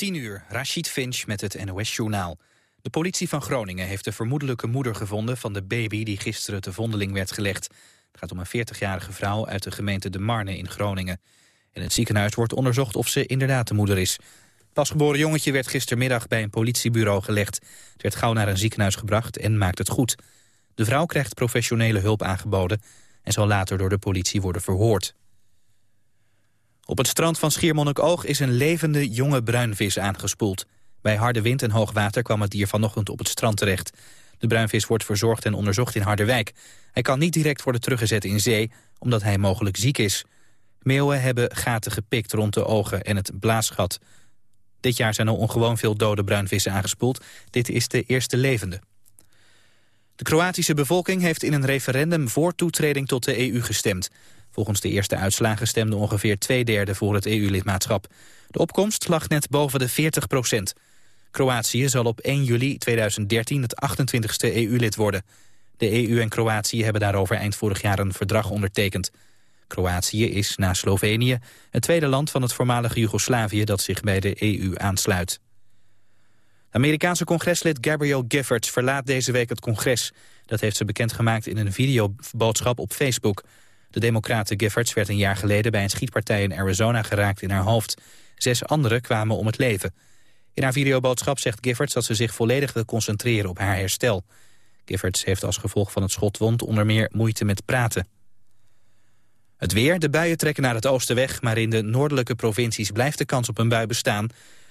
10 uur, Rashid Finch met het NOS-journaal. De politie van Groningen heeft de vermoedelijke moeder gevonden... van de baby die gisteren te vondeling werd gelegd. Het gaat om een 40-jarige vrouw uit de gemeente De Marne in Groningen. In het ziekenhuis wordt onderzocht of ze inderdaad de moeder is. Het pasgeboren jongetje werd gistermiddag bij een politiebureau gelegd. Het werd gauw naar een ziekenhuis gebracht en maakt het goed. De vrouw krijgt professionele hulp aangeboden... en zal later door de politie worden verhoord. Op het strand van Schiermonnikoog is een levende jonge bruinvis aangespoeld. Bij harde wind en hoog water kwam het dier vanochtend op het strand terecht. De bruinvis wordt verzorgd en onderzocht in Harderwijk. Hij kan niet direct worden teruggezet in zee, omdat hij mogelijk ziek is. Meeuwen hebben gaten gepikt rond de ogen en het blaasgat. Dit jaar zijn er ongewoon veel dode bruinvissen aangespoeld. Dit is de eerste levende. De Kroatische bevolking heeft in een referendum voor toetreding tot de EU gestemd. Volgens de eerste uitslagen stemde ongeveer twee derde voor het EU-lidmaatschap. De opkomst lag net boven de 40 procent. Kroatië zal op 1 juli 2013 het 28ste EU-lid worden. De EU en Kroatië hebben daarover eind vorig jaar een verdrag ondertekend. Kroatië is na Slovenië het tweede land van het voormalige Joegoslavië dat zich bij de EU aansluit. Amerikaanse congreslid Gabrielle Giffords verlaat deze week het congres. Dat heeft ze bekendgemaakt in een videoboodschap op Facebook. De democrate Giffords werd een jaar geleden bij een schietpartij in Arizona geraakt in haar hoofd. Zes anderen kwamen om het leven. In haar videoboodschap zegt Giffords dat ze zich volledig wil concentreren op haar herstel. Giffords heeft als gevolg van het schotwond onder meer moeite met praten. Het weer, de buien trekken naar het oosten weg... maar in de noordelijke provincies blijft de kans op een bui bestaan.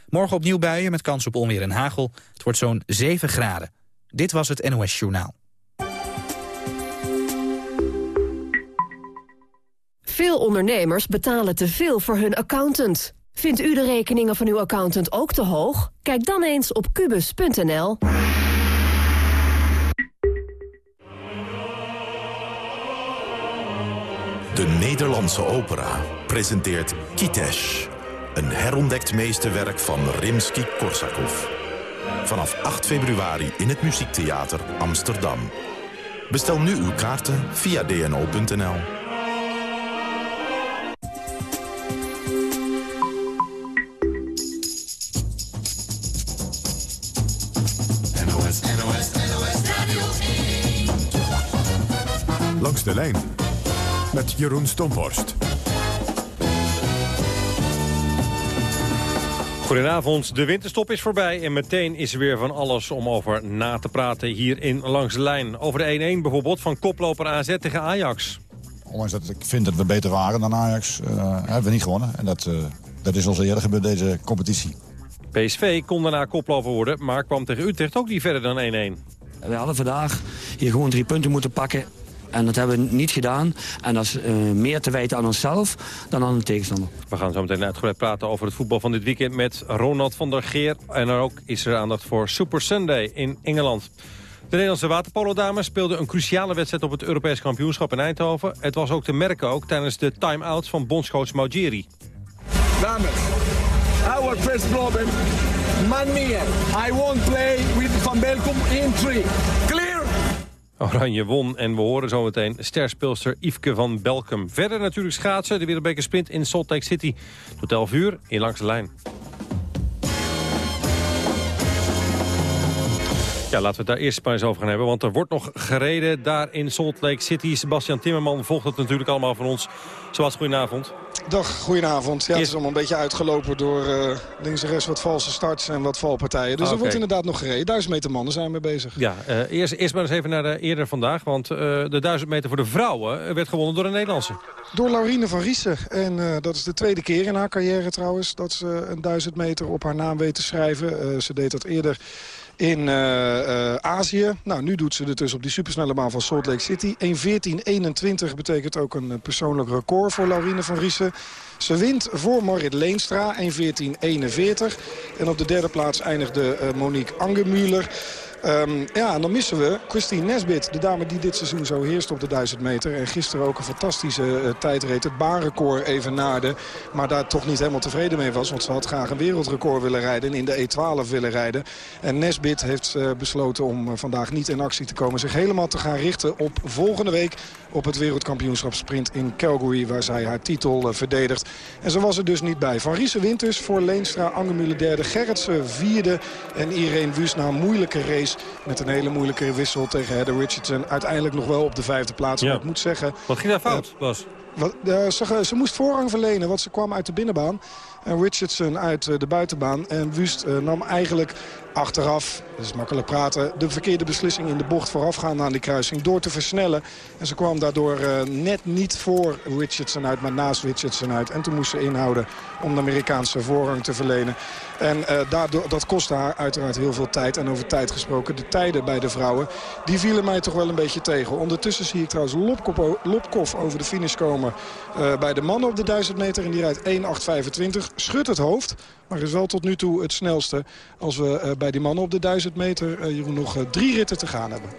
Morgen opnieuw buien met kans op onweer en hagel. Het wordt zo'n 7 graden. Dit was het NOS Journaal. Veel ondernemers betalen te veel voor hun accountant. Vindt u de rekeningen van uw accountant ook te hoog? Kijk dan eens op kubus.nl. De Nederlandse opera presenteert Kitesh. Een herontdekt meesterwerk van Rimsky-Korsakov. Vanaf 8 februari in het Muziektheater Amsterdam. Bestel nu uw kaarten via dno.nl. 1. Langs de lijn met Jeroen Stomhorst. Goedenavond, de winterstop is voorbij en meteen is er weer van alles om over na te praten hier in Langs de Lijn. Over de 1-1 bijvoorbeeld van koploper AZ tegen Ajax. Ondanks dat ik vind dat we beter waren dan Ajax, uh, hebben we niet gewonnen. En dat, uh, dat is ons eerder gebeurd deze competitie. PSV kon daarna koploper worden, maar kwam tegen Utrecht ook niet verder dan 1-1. We hadden vandaag hier gewoon drie punten moeten pakken. En dat hebben we niet gedaan. En dat is uh, meer te wijten aan onszelf dan aan de tegenstander. We gaan zo meteen uitgebreid praten over het voetbal van dit weekend met Ronald van der Geer. En er ook is er aandacht voor Super Sunday in Engeland. De Nederlandse waterpolo-dames speelden een cruciale wedstrijd op het Europees kampioenschap in Eindhoven. Het was ook te merken ook tijdens de time-outs van bondscoach Maugeri. Dames, our first problem, man. I won't play with Van Belkom in three. Oranje won en we horen zometeen sterspeelster Yveske van Belkum. Verder natuurlijk schaatsen, de Wereldbeker Sprint in Salt Lake City. Tot 11 uur in Langs de Lijn. Ja, laten we het daar eerst maar eens over gaan hebben. Want er wordt nog gereden daar in Salt Lake City. Sebastian Timmerman volgt het natuurlijk allemaal van ons. Zoals goedenavond. Dag, goedenavond. Ja, Het is allemaal een beetje uitgelopen door uh, links en rechts wat valse starts en wat valpartijen. Dus er wordt inderdaad nog gereden. Duizend meter mannen zijn we bezig. Ja, eh, eerst, eerst maar eens even naar de eerder vandaag. Want eh, de 1000 meter voor de vrouwen eh, werd gewonnen door een Nederlandse. Door Laurine van Riesen. En eh, dat is de tweede keer in haar carrière trouwens... dat ze een duizend meter op haar naam weet te schrijven. Eh, ze deed dat eerder in eh, eh, Azië. Nou, nu doet ze het dus op die supersnelle baan van Salt Lake City. 1.14.21 betekent ook een eh, persoonlijk record voor Laurine van Riesen. Ze wint voor Marit Leenstra, 1.14.41. En op de derde plaats eindigde Monique Angemuller. Ehm, ja, en dan missen we Christine Nesbit. De dame die dit seizoen zo heerst op de 1000 meter. En gisteren ook een fantastische uh, tijdreed. Het baanrecord even naarde. Maar daar toch niet helemaal tevreden mee was. Want ze had graag een wereldrecord willen rijden. En in de E12 willen rijden. En Nesbit heeft uh, besloten om uh, vandaag niet in actie te komen. Zich helemaal te gaan richten op volgende week op het wereldkampioenschap sprint in Calgary... waar zij haar titel verdedigt. En zo was er dus niet bij. Van Riesen wint dus voor Leenstra, Angemulle derde, Gerritsen vierde... en Irene Wust na een moeilijke race met een hele moeilijke wissel tegen Heather Richardson... uiteindelijk nog wel op de vijfde plaats. Ja. Maar ik moet zeggen... Wat ging daar fout, Bas? Wat, uh, ze, ze, moest voorrang verlenen, want ze kwam uit de binnenbaan. En Richardson uit uh, de buitenbaan. En Wust uh, nam eigenlijk achteraf, dat is makkelijk praten... de verkeerde beslissing in de bocht voorafgaand aan die kruising... door te versnellen. En ze kwam daardoor net niet voor Richardson uit, maar naast Richardson uit. En toen moest ze inhouden om de Amerikaanse voorrang te verlenen. En uh, daardoor, dat kostte haar uiteraard heel veel tijd. En over tijd gesproken, de tijden bij de vrouwen... die vielen mij toch wel een beetje tegen. Ondertussen zie ik trouwens Lopkov, over de finish komen... Uh, bij de mannen op de 1000 meter. En die rijdt 1.825. Schudt het hoofd. Maar is wel tot nu toe het snelste als we uh, bij die mannen op de 1000 meter Jeroen, nog drie ritten te gaan hebben.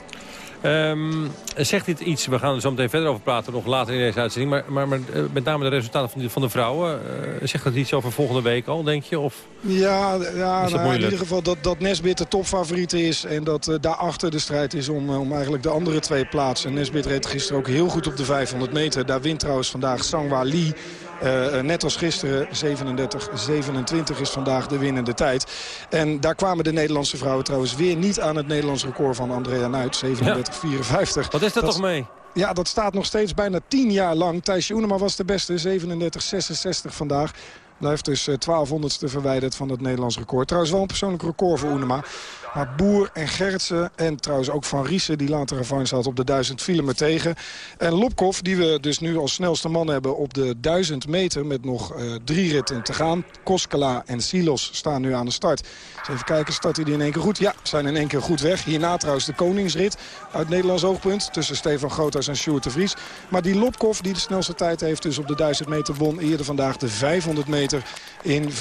Um, zegt dit iets, we gaan er zo meteen verder over praten, nog later in deze uitzending. Maar, maar, maar uh, met name de resultaten van de, van de vrouwen, uh, zegt dat iets over volgende week al, denk je? Of ja, ja nou, in ieder geval dat, dat Nesbit de topfavoriet is. En dat uh, daarachter de strijd is om, om eigenlijk de andere twee plaatsen. Nesbit reed gisteren ook heel goed op de 500 meter. Daar wint trouwens vandaag Sangwa Lee. Uh, net als gisteren, 37-27 is vandaag de winnende tijd. En daar kwamen de Nederlandse vrouwen trouwens weer niet aan het Nederlands record van Andrea Nuit. 37-54. Ja. Wat is dat, dat toch mee? Ja, dat staat nog steeds bijna 10 jaar lang. Thijsje Oenema was de beste, 37-66 vandaag. Blijft dus 1200ste verwijderd van het Nederlands record. Trouwens wel een persoonlijk record voor Oenema. Maar Boer en Gertsen en trouwens ook Van Riesen... die later revanche had op de 1000 vielen me tegen. En Lopkov, die we dus nu als snelste man hebben op de 1000 meter... met nog uh, drie ritten te gaan. Koskela en Silos staan nu aan de start. Dus even kijken, start hij die in één keer goed? Ja, zijn in één keer goed weg. Hierna trouwens de Koningsrit uit Nederlands oogpunt... tussen Stefan Groothuis en Sjoerd de Vries. Maar die Lopkov, die de snelste tijd heeft... dus op de 1000 meter won eerder vandaag de 500 meter... in 34-54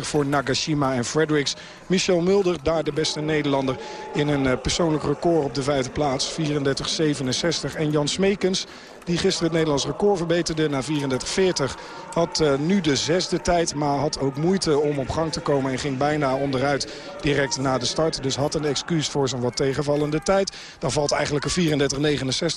voor Nagashima en Fredericks. Michel Mulder daar de beste Nederlander in een uh, persoonlijk record op de vijfde plaats. 34-67. En Jan Smekens, die gisteren het Nederlands record verbeterde naar 34-40. Had uh, nu de zesde tijd, maar had ook moeite om op gang te komen... en ging bijna onderuit direct na de start. Dus had een excuus voor zijn wat tegenvallende tijd. Dan valt eigenlijk een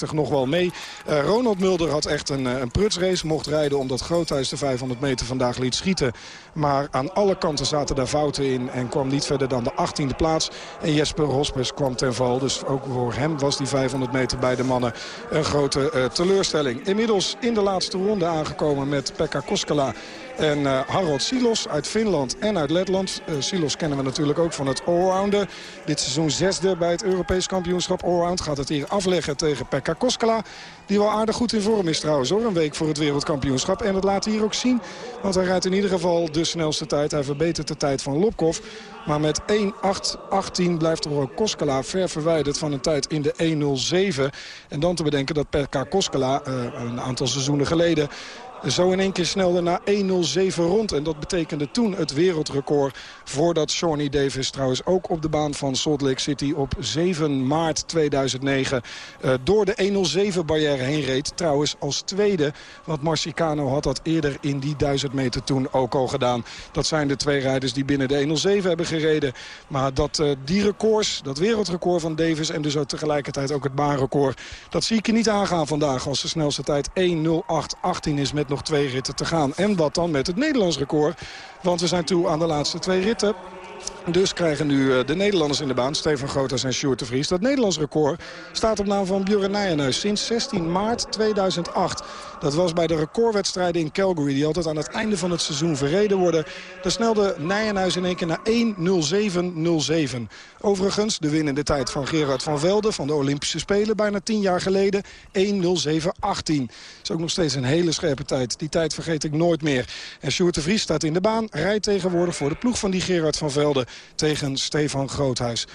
34-69 nog wel mee. Uh, Ronald Mulder had echt een, een prutsrace. Mocht rijden omdat Groothuis de 500 meter vandaag liet schieten. Maar aan alle kanten zaten daar fouten in en kwam niet verder dan de 18e plaats. En Jesper Hospes kwam ten val. Dus ook voor hem was die 500 meter bij de mannen een grote teleurstelling. Inmiddels in de laatste ronde aangekomen met Pekka Koskela en uh, Harold Silos uit Finland en uit Letland. Uh, Silos kennen we natuurlijk ook van het allrounden. Dit seizoen zesde bij het Europees kampioenschap allround. Gaat het hier afleggen tegen Pekka Koskela. Die wel aardig goed in vorm is trouwens hoor. Een week voor het wereldkampioenschap. En dat laat hij hier ook zien. Want hij rijdt in ieder geval de snelste tijd. Hij verbetert de tijd van Lopkov. Maar met 1.8.18 blijft er ook Koskela ver verwijderd van een tijd in de 1.07. En dan te bedenken dat Pekka Koskela uh, een aantal seizoenen geleden zo in één keer snelde naar 1.07 rond. En dat betekende toen het wereldrecord voordat Shawnee Davis trouwens ook op de baan van Salt Lake City op 7 maart 2009 uh, door de 1.07 barrière heen reed. Trouwens als tweede, want Marcicano had dat eerder in die 1000 meter toen ook al gedaan. Dat zijn de twee rijders die binnen de 1.07 hebben gereden. Maar dat, uh, die records, dat wereldrecord van Davis en dus ook tegelijkertijd ook het baanrecord... dat zie ik je niet aangaan vandaag als de snelste tijd 1.08.18 is met nog twee ritten te gaan. En wat dan met het Nederlands record? Want we zijn toe aan de laatste twee ritten. Dus krijgen nu de Nederlanders in de baan, Stefan Groothuis en Sjoerd de Vries. Dat Nederlands record staat op naam van Björn Nijenhuis sinds 16 maart 2008. Dat was bij de recordwedstrijden in Calgary. Die altijd aan het einde van het seizoen verreden worden. Daar snelde Nijenhuis in één keer naar 1.07.07. Overigens de winnende tijd van Gerard van Velde van de Olympische Spelen bijna 10 jaar geleden. 1.07.18. is ook nog steeds een hele scherpe tijd. Die tijd vergeet ik nooit meer. En Sjoerd de Vries staat in de baan. Rijdt tegenwoordig voor de ploeg van die Gerard van Velde tegen Stefan Groothuis.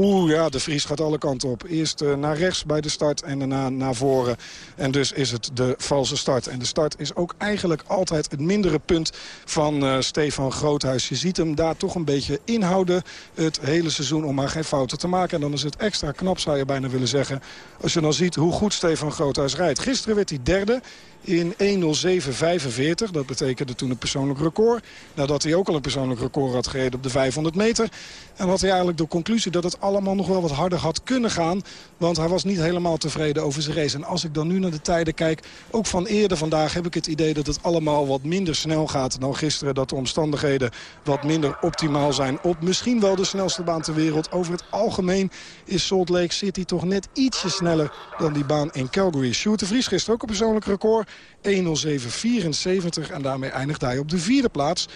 Oeh, ja, de Vries gaat alle kanten op. Eerst uh, naar rechts bij de start en daarna naar voren. En dus is het de valse start. En de start is ook eigenlijk altijd het mindere punt van uh, Stefan Groothuis. Je ziet hem daar toch een beetje inhouden het hele seizoen om maar geen fouten te maken. En dan is het extra knap, zou je bijna willen zeggen. Als je dan ziet hoe goed Stefan Groothuis rijdt. Gisteren werd hij derde in 1.07.45. Dat betekende toen een persoonlijk record. Nadat hij ook al een persoonlijk record had gereden op de 500 meter. En had hij eigenlijk de conclusie dat het allemaal nog wel wat harder had kunnen gaan. Want hij was niet helemaal tevreden over zijn race. En als ik dan nu naar de tijden kijk, ook van eerder vandaag heb ik het idee dat het allemaal wat minder snel gaat dan gisteren. Dat de omstandigheden wat minder optimaal zijn op misschien wel de snelste baan ter wereld. Over het algemeen is Salt Lake City toch net ietsje sneller dan die baan in Calgary. Sjoerd de Vries gisteren ook een persoonlijk record. 1.07.74 en daarmee eindigt hij op de vierde plaats.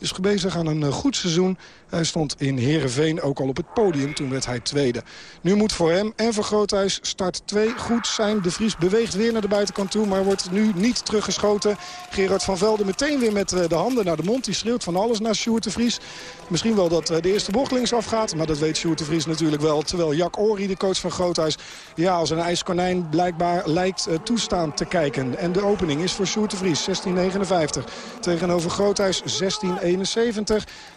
Is bezig aan een eh, goed seizoen. Hij stond in Heerenveen ook al op het podium. Toen werd hij tweede. Nu moet voor hem en voor Groothuis start 2 goed zijn. De Vries beweegt weer naar de buitenkant toe. Maar wordt nu niet teruggeschoten. Gerard van Velde meteen weer met eh, de handen naar de mond. Die schreeuwt van alles naar Sjoerd de Vries. Misschien wel dat eh, de eerste bocht links afgaat. Maar dat weet Sjoerd de Vries natuurlijk wel. Terwijl Jack Ori, de coach van Groothuis... ja, als een ijskonijn blijkbaar lijkt toestaan te kijken. En de opening is voor Sjoerd de Vries. 16.59. Tegenover Groothuis 16.71.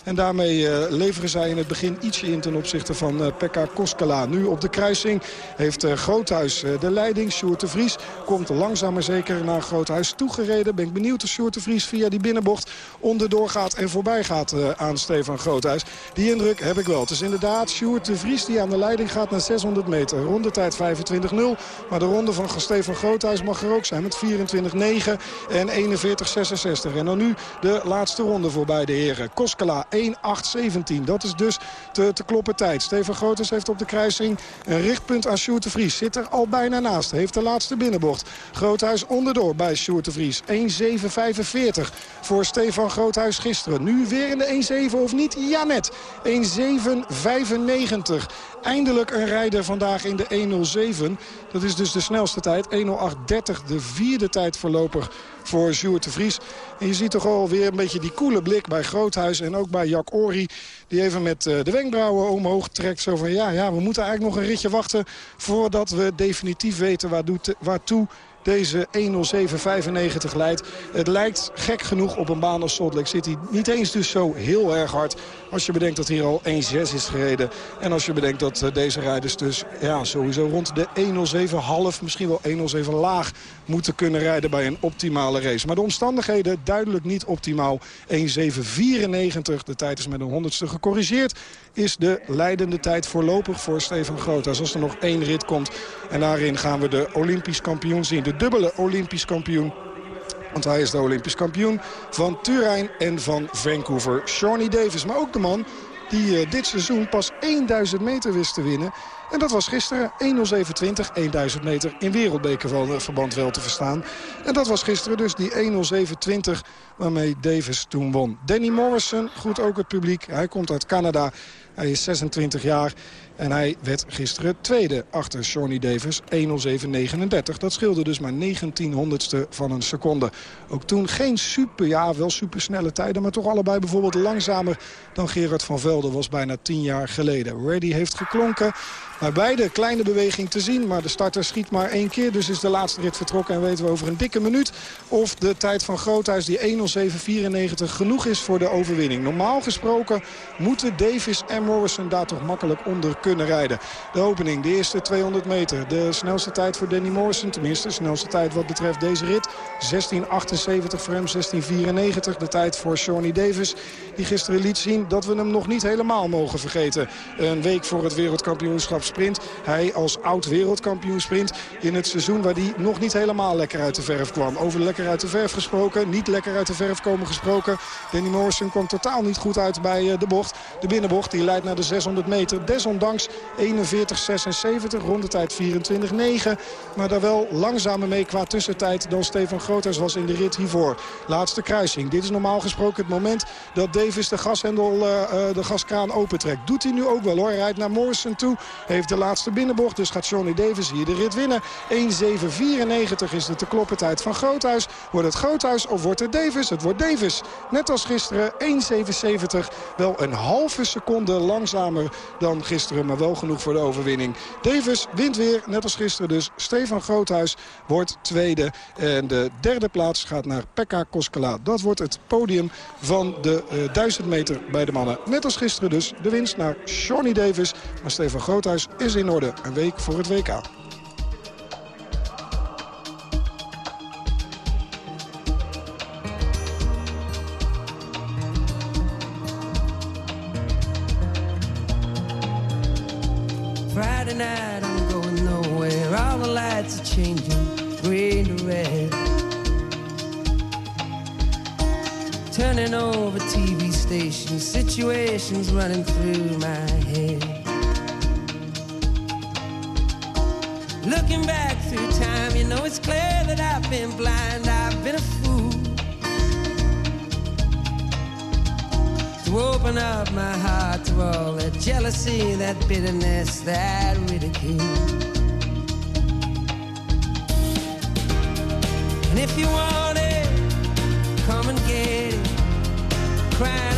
En daarmee uh, leveren zij in het begin ietsje in ten opzichte van uh, Pekka Koskela. Nu op de kruising heeft uh, Groothuis de leiding. Sjoerd de Vries komt langzaam maar zeker naar Groothuis toegereden. Ben ik benieuwd of Sjoerd de Vries via die binnenbocht onderdoor gaat en voorbij gaat aan Stefan Groothuis. Die indruk heb ik wel. Het is inderdaad Sjoerd de Vries die aan de leiding gaat naar 600 meter. Rondetijd 25-0. Maar de ronde van Stefan Groothuis mag er ook zijn met 24-9 en 41-66. En dan nu de laatste ronde voorbij de heren. Koskela 1.8.17. Dat is dus te, te kloppen tijd. Steven Groters heeft op de kruising een richtpunt aan Sjoerd de Vries. Zit er al bijna naast. Heeft de laatste binnenbocht. Groothuis onderdoor bij Sjoerd de Vries. 1.7.45 voor Stefan Groothuis gisteren. Nu weer in de 1.7 of niet? Ja net. 1.7.95. Eindelijk een rijder vandaag in de 1.07. Dat is dus de snelste tijd. 1.08.30 de vierde tijd voorlopig voor Sjoerd de Vries. En je ziet toch alweer een beetje die koele blik bij Groothuis en ook bij Jack Ori. Die even met eh, de wenkbrauwen omhoog trekt. Zo van ja, ja, we moeten eigenlijk nog een ritje wachten voordat we definitief weten waartoe deze 1.07.95 leidt. Het lijkt gek genoeg op een baan als Salt City. Niet eens dus zo heel erg hard. Als je bedenkt dat hier al 1.6 is gereden. En als je bedenkt dat eh, deze rijders dus ja, sowieso rond de 1.07 misschien wel 1.07 laag moeten kunnen rijden bij een optimale race. Maar de omstandigheden duidelijk niet optimaal. 1.794, de tijd is met een honderdste gecorrigeerd, is de leidende tijd voorlopig voor Steven Groothuis. Als er nog één rit komt en daarin gaan we de Olympisch kampioen zien. De dubbele Olympisch kampioen want hij is de Olympisch kampioen van Turijn en van Vancouver. Shawnee Davis, maar ook de man die uh, dit seizoen pas 1000 meter wist te winnen. En dat was gisteren 1.07.20, 1000 meter in wereldbekerverband wel te verstaan. En dat was gisteren dus die 1.07.20 waarmee Davis toen won. Danny Morrison, goed ook het publiek. Hij komt uit Canada. Hij is 26 jaar en hij werd gisteren tweede achter Shawnee Davis. 1.07.39. Dat scheelde dus maar 19 honderdste van een seconde. Ook toen geen super, ja wel supersnelle tijden. Maar toch allebei bijvoorbeeld langzamer dan Gerard van Velde was bijna 10 jaar geleden. Ready heeft geklonken. Bij beide kleine beweging te zien. Maar de starter schiet maar één keer. Dus is de laatste rit vertrokken. En weten we over een dikke minuut of de tijd van Groothuis die 1.07.94 genoeg is voor de overwinning. Normaal gesproken moeten Davis en Morrison daar toch makkelijk onder kunnen rijden. De opening, de eerste 200 meter. De snelste tijd voor Danny Morrison. Tenminste, de snelste tijd wat betreft deze rit. 16.78 voor hem, 16.94. De tijd voor Shawnee Davis. Die gisteren liet zien dat we hem nog niet helemaal mogen vergeten. Een week voor het wereldkampioenschap sprint. Hij als oud wereldkampioen sprint in het seizoen waar hij nog niet helemaal lekker uit de verf kwam. Over lekker uit de verf gesproken, niet lekker uit de verf komen gesproken. Danny Morrison kwam totaal niet goed uit bij eh, de bocht. De binnenbocht die leidt naar de 600 meter. Desondanks 41.76, rondetijd 24.9. Maar daar wel langzamer mee qua tussentijd dan Stefan Groters was in de rit hiervoor. Laatste kruising. Dit is normaal gesproken het moment dat Davis de gashendel, uh, de gaskraan opentrekt. Doet hij nu ook wel hoor. Hij rijdt naar Morrison toe heeft de laatste binnenbocht. Dus gaat Johnny Davis hier de rit winnen. 1.794 is de te kloppen tijd van Groothuis. Wordt het Groothuis of wordt het Davis? Het wordt Davis. Net als gisteren 1.77. Wel een halve seconde langzamer dan gisteren. Maar wel genoeg voor de overwinning. Davis wint weer, net als gisteren dus. Stefan Groothuis wordt tweede. En de derde plaats gaat naar Pekka Koskela. Dat wordt het podium van de uh, 1000 meter bij de mannen. Net als gisteren dus de winst naar Johnny Davis. Maar Stefan Groothuis is in orde. Een week voor het. Friday night, I'm going nowhere. All the lights are changing, green to red. Turning over TV stations, situations running through my head. Looking back through time, you know it's clear that I've been blind, I've been a fool. To open up my heart to all that jealousy, that bitterness, that ridicule. And if you want it, come and get it, crying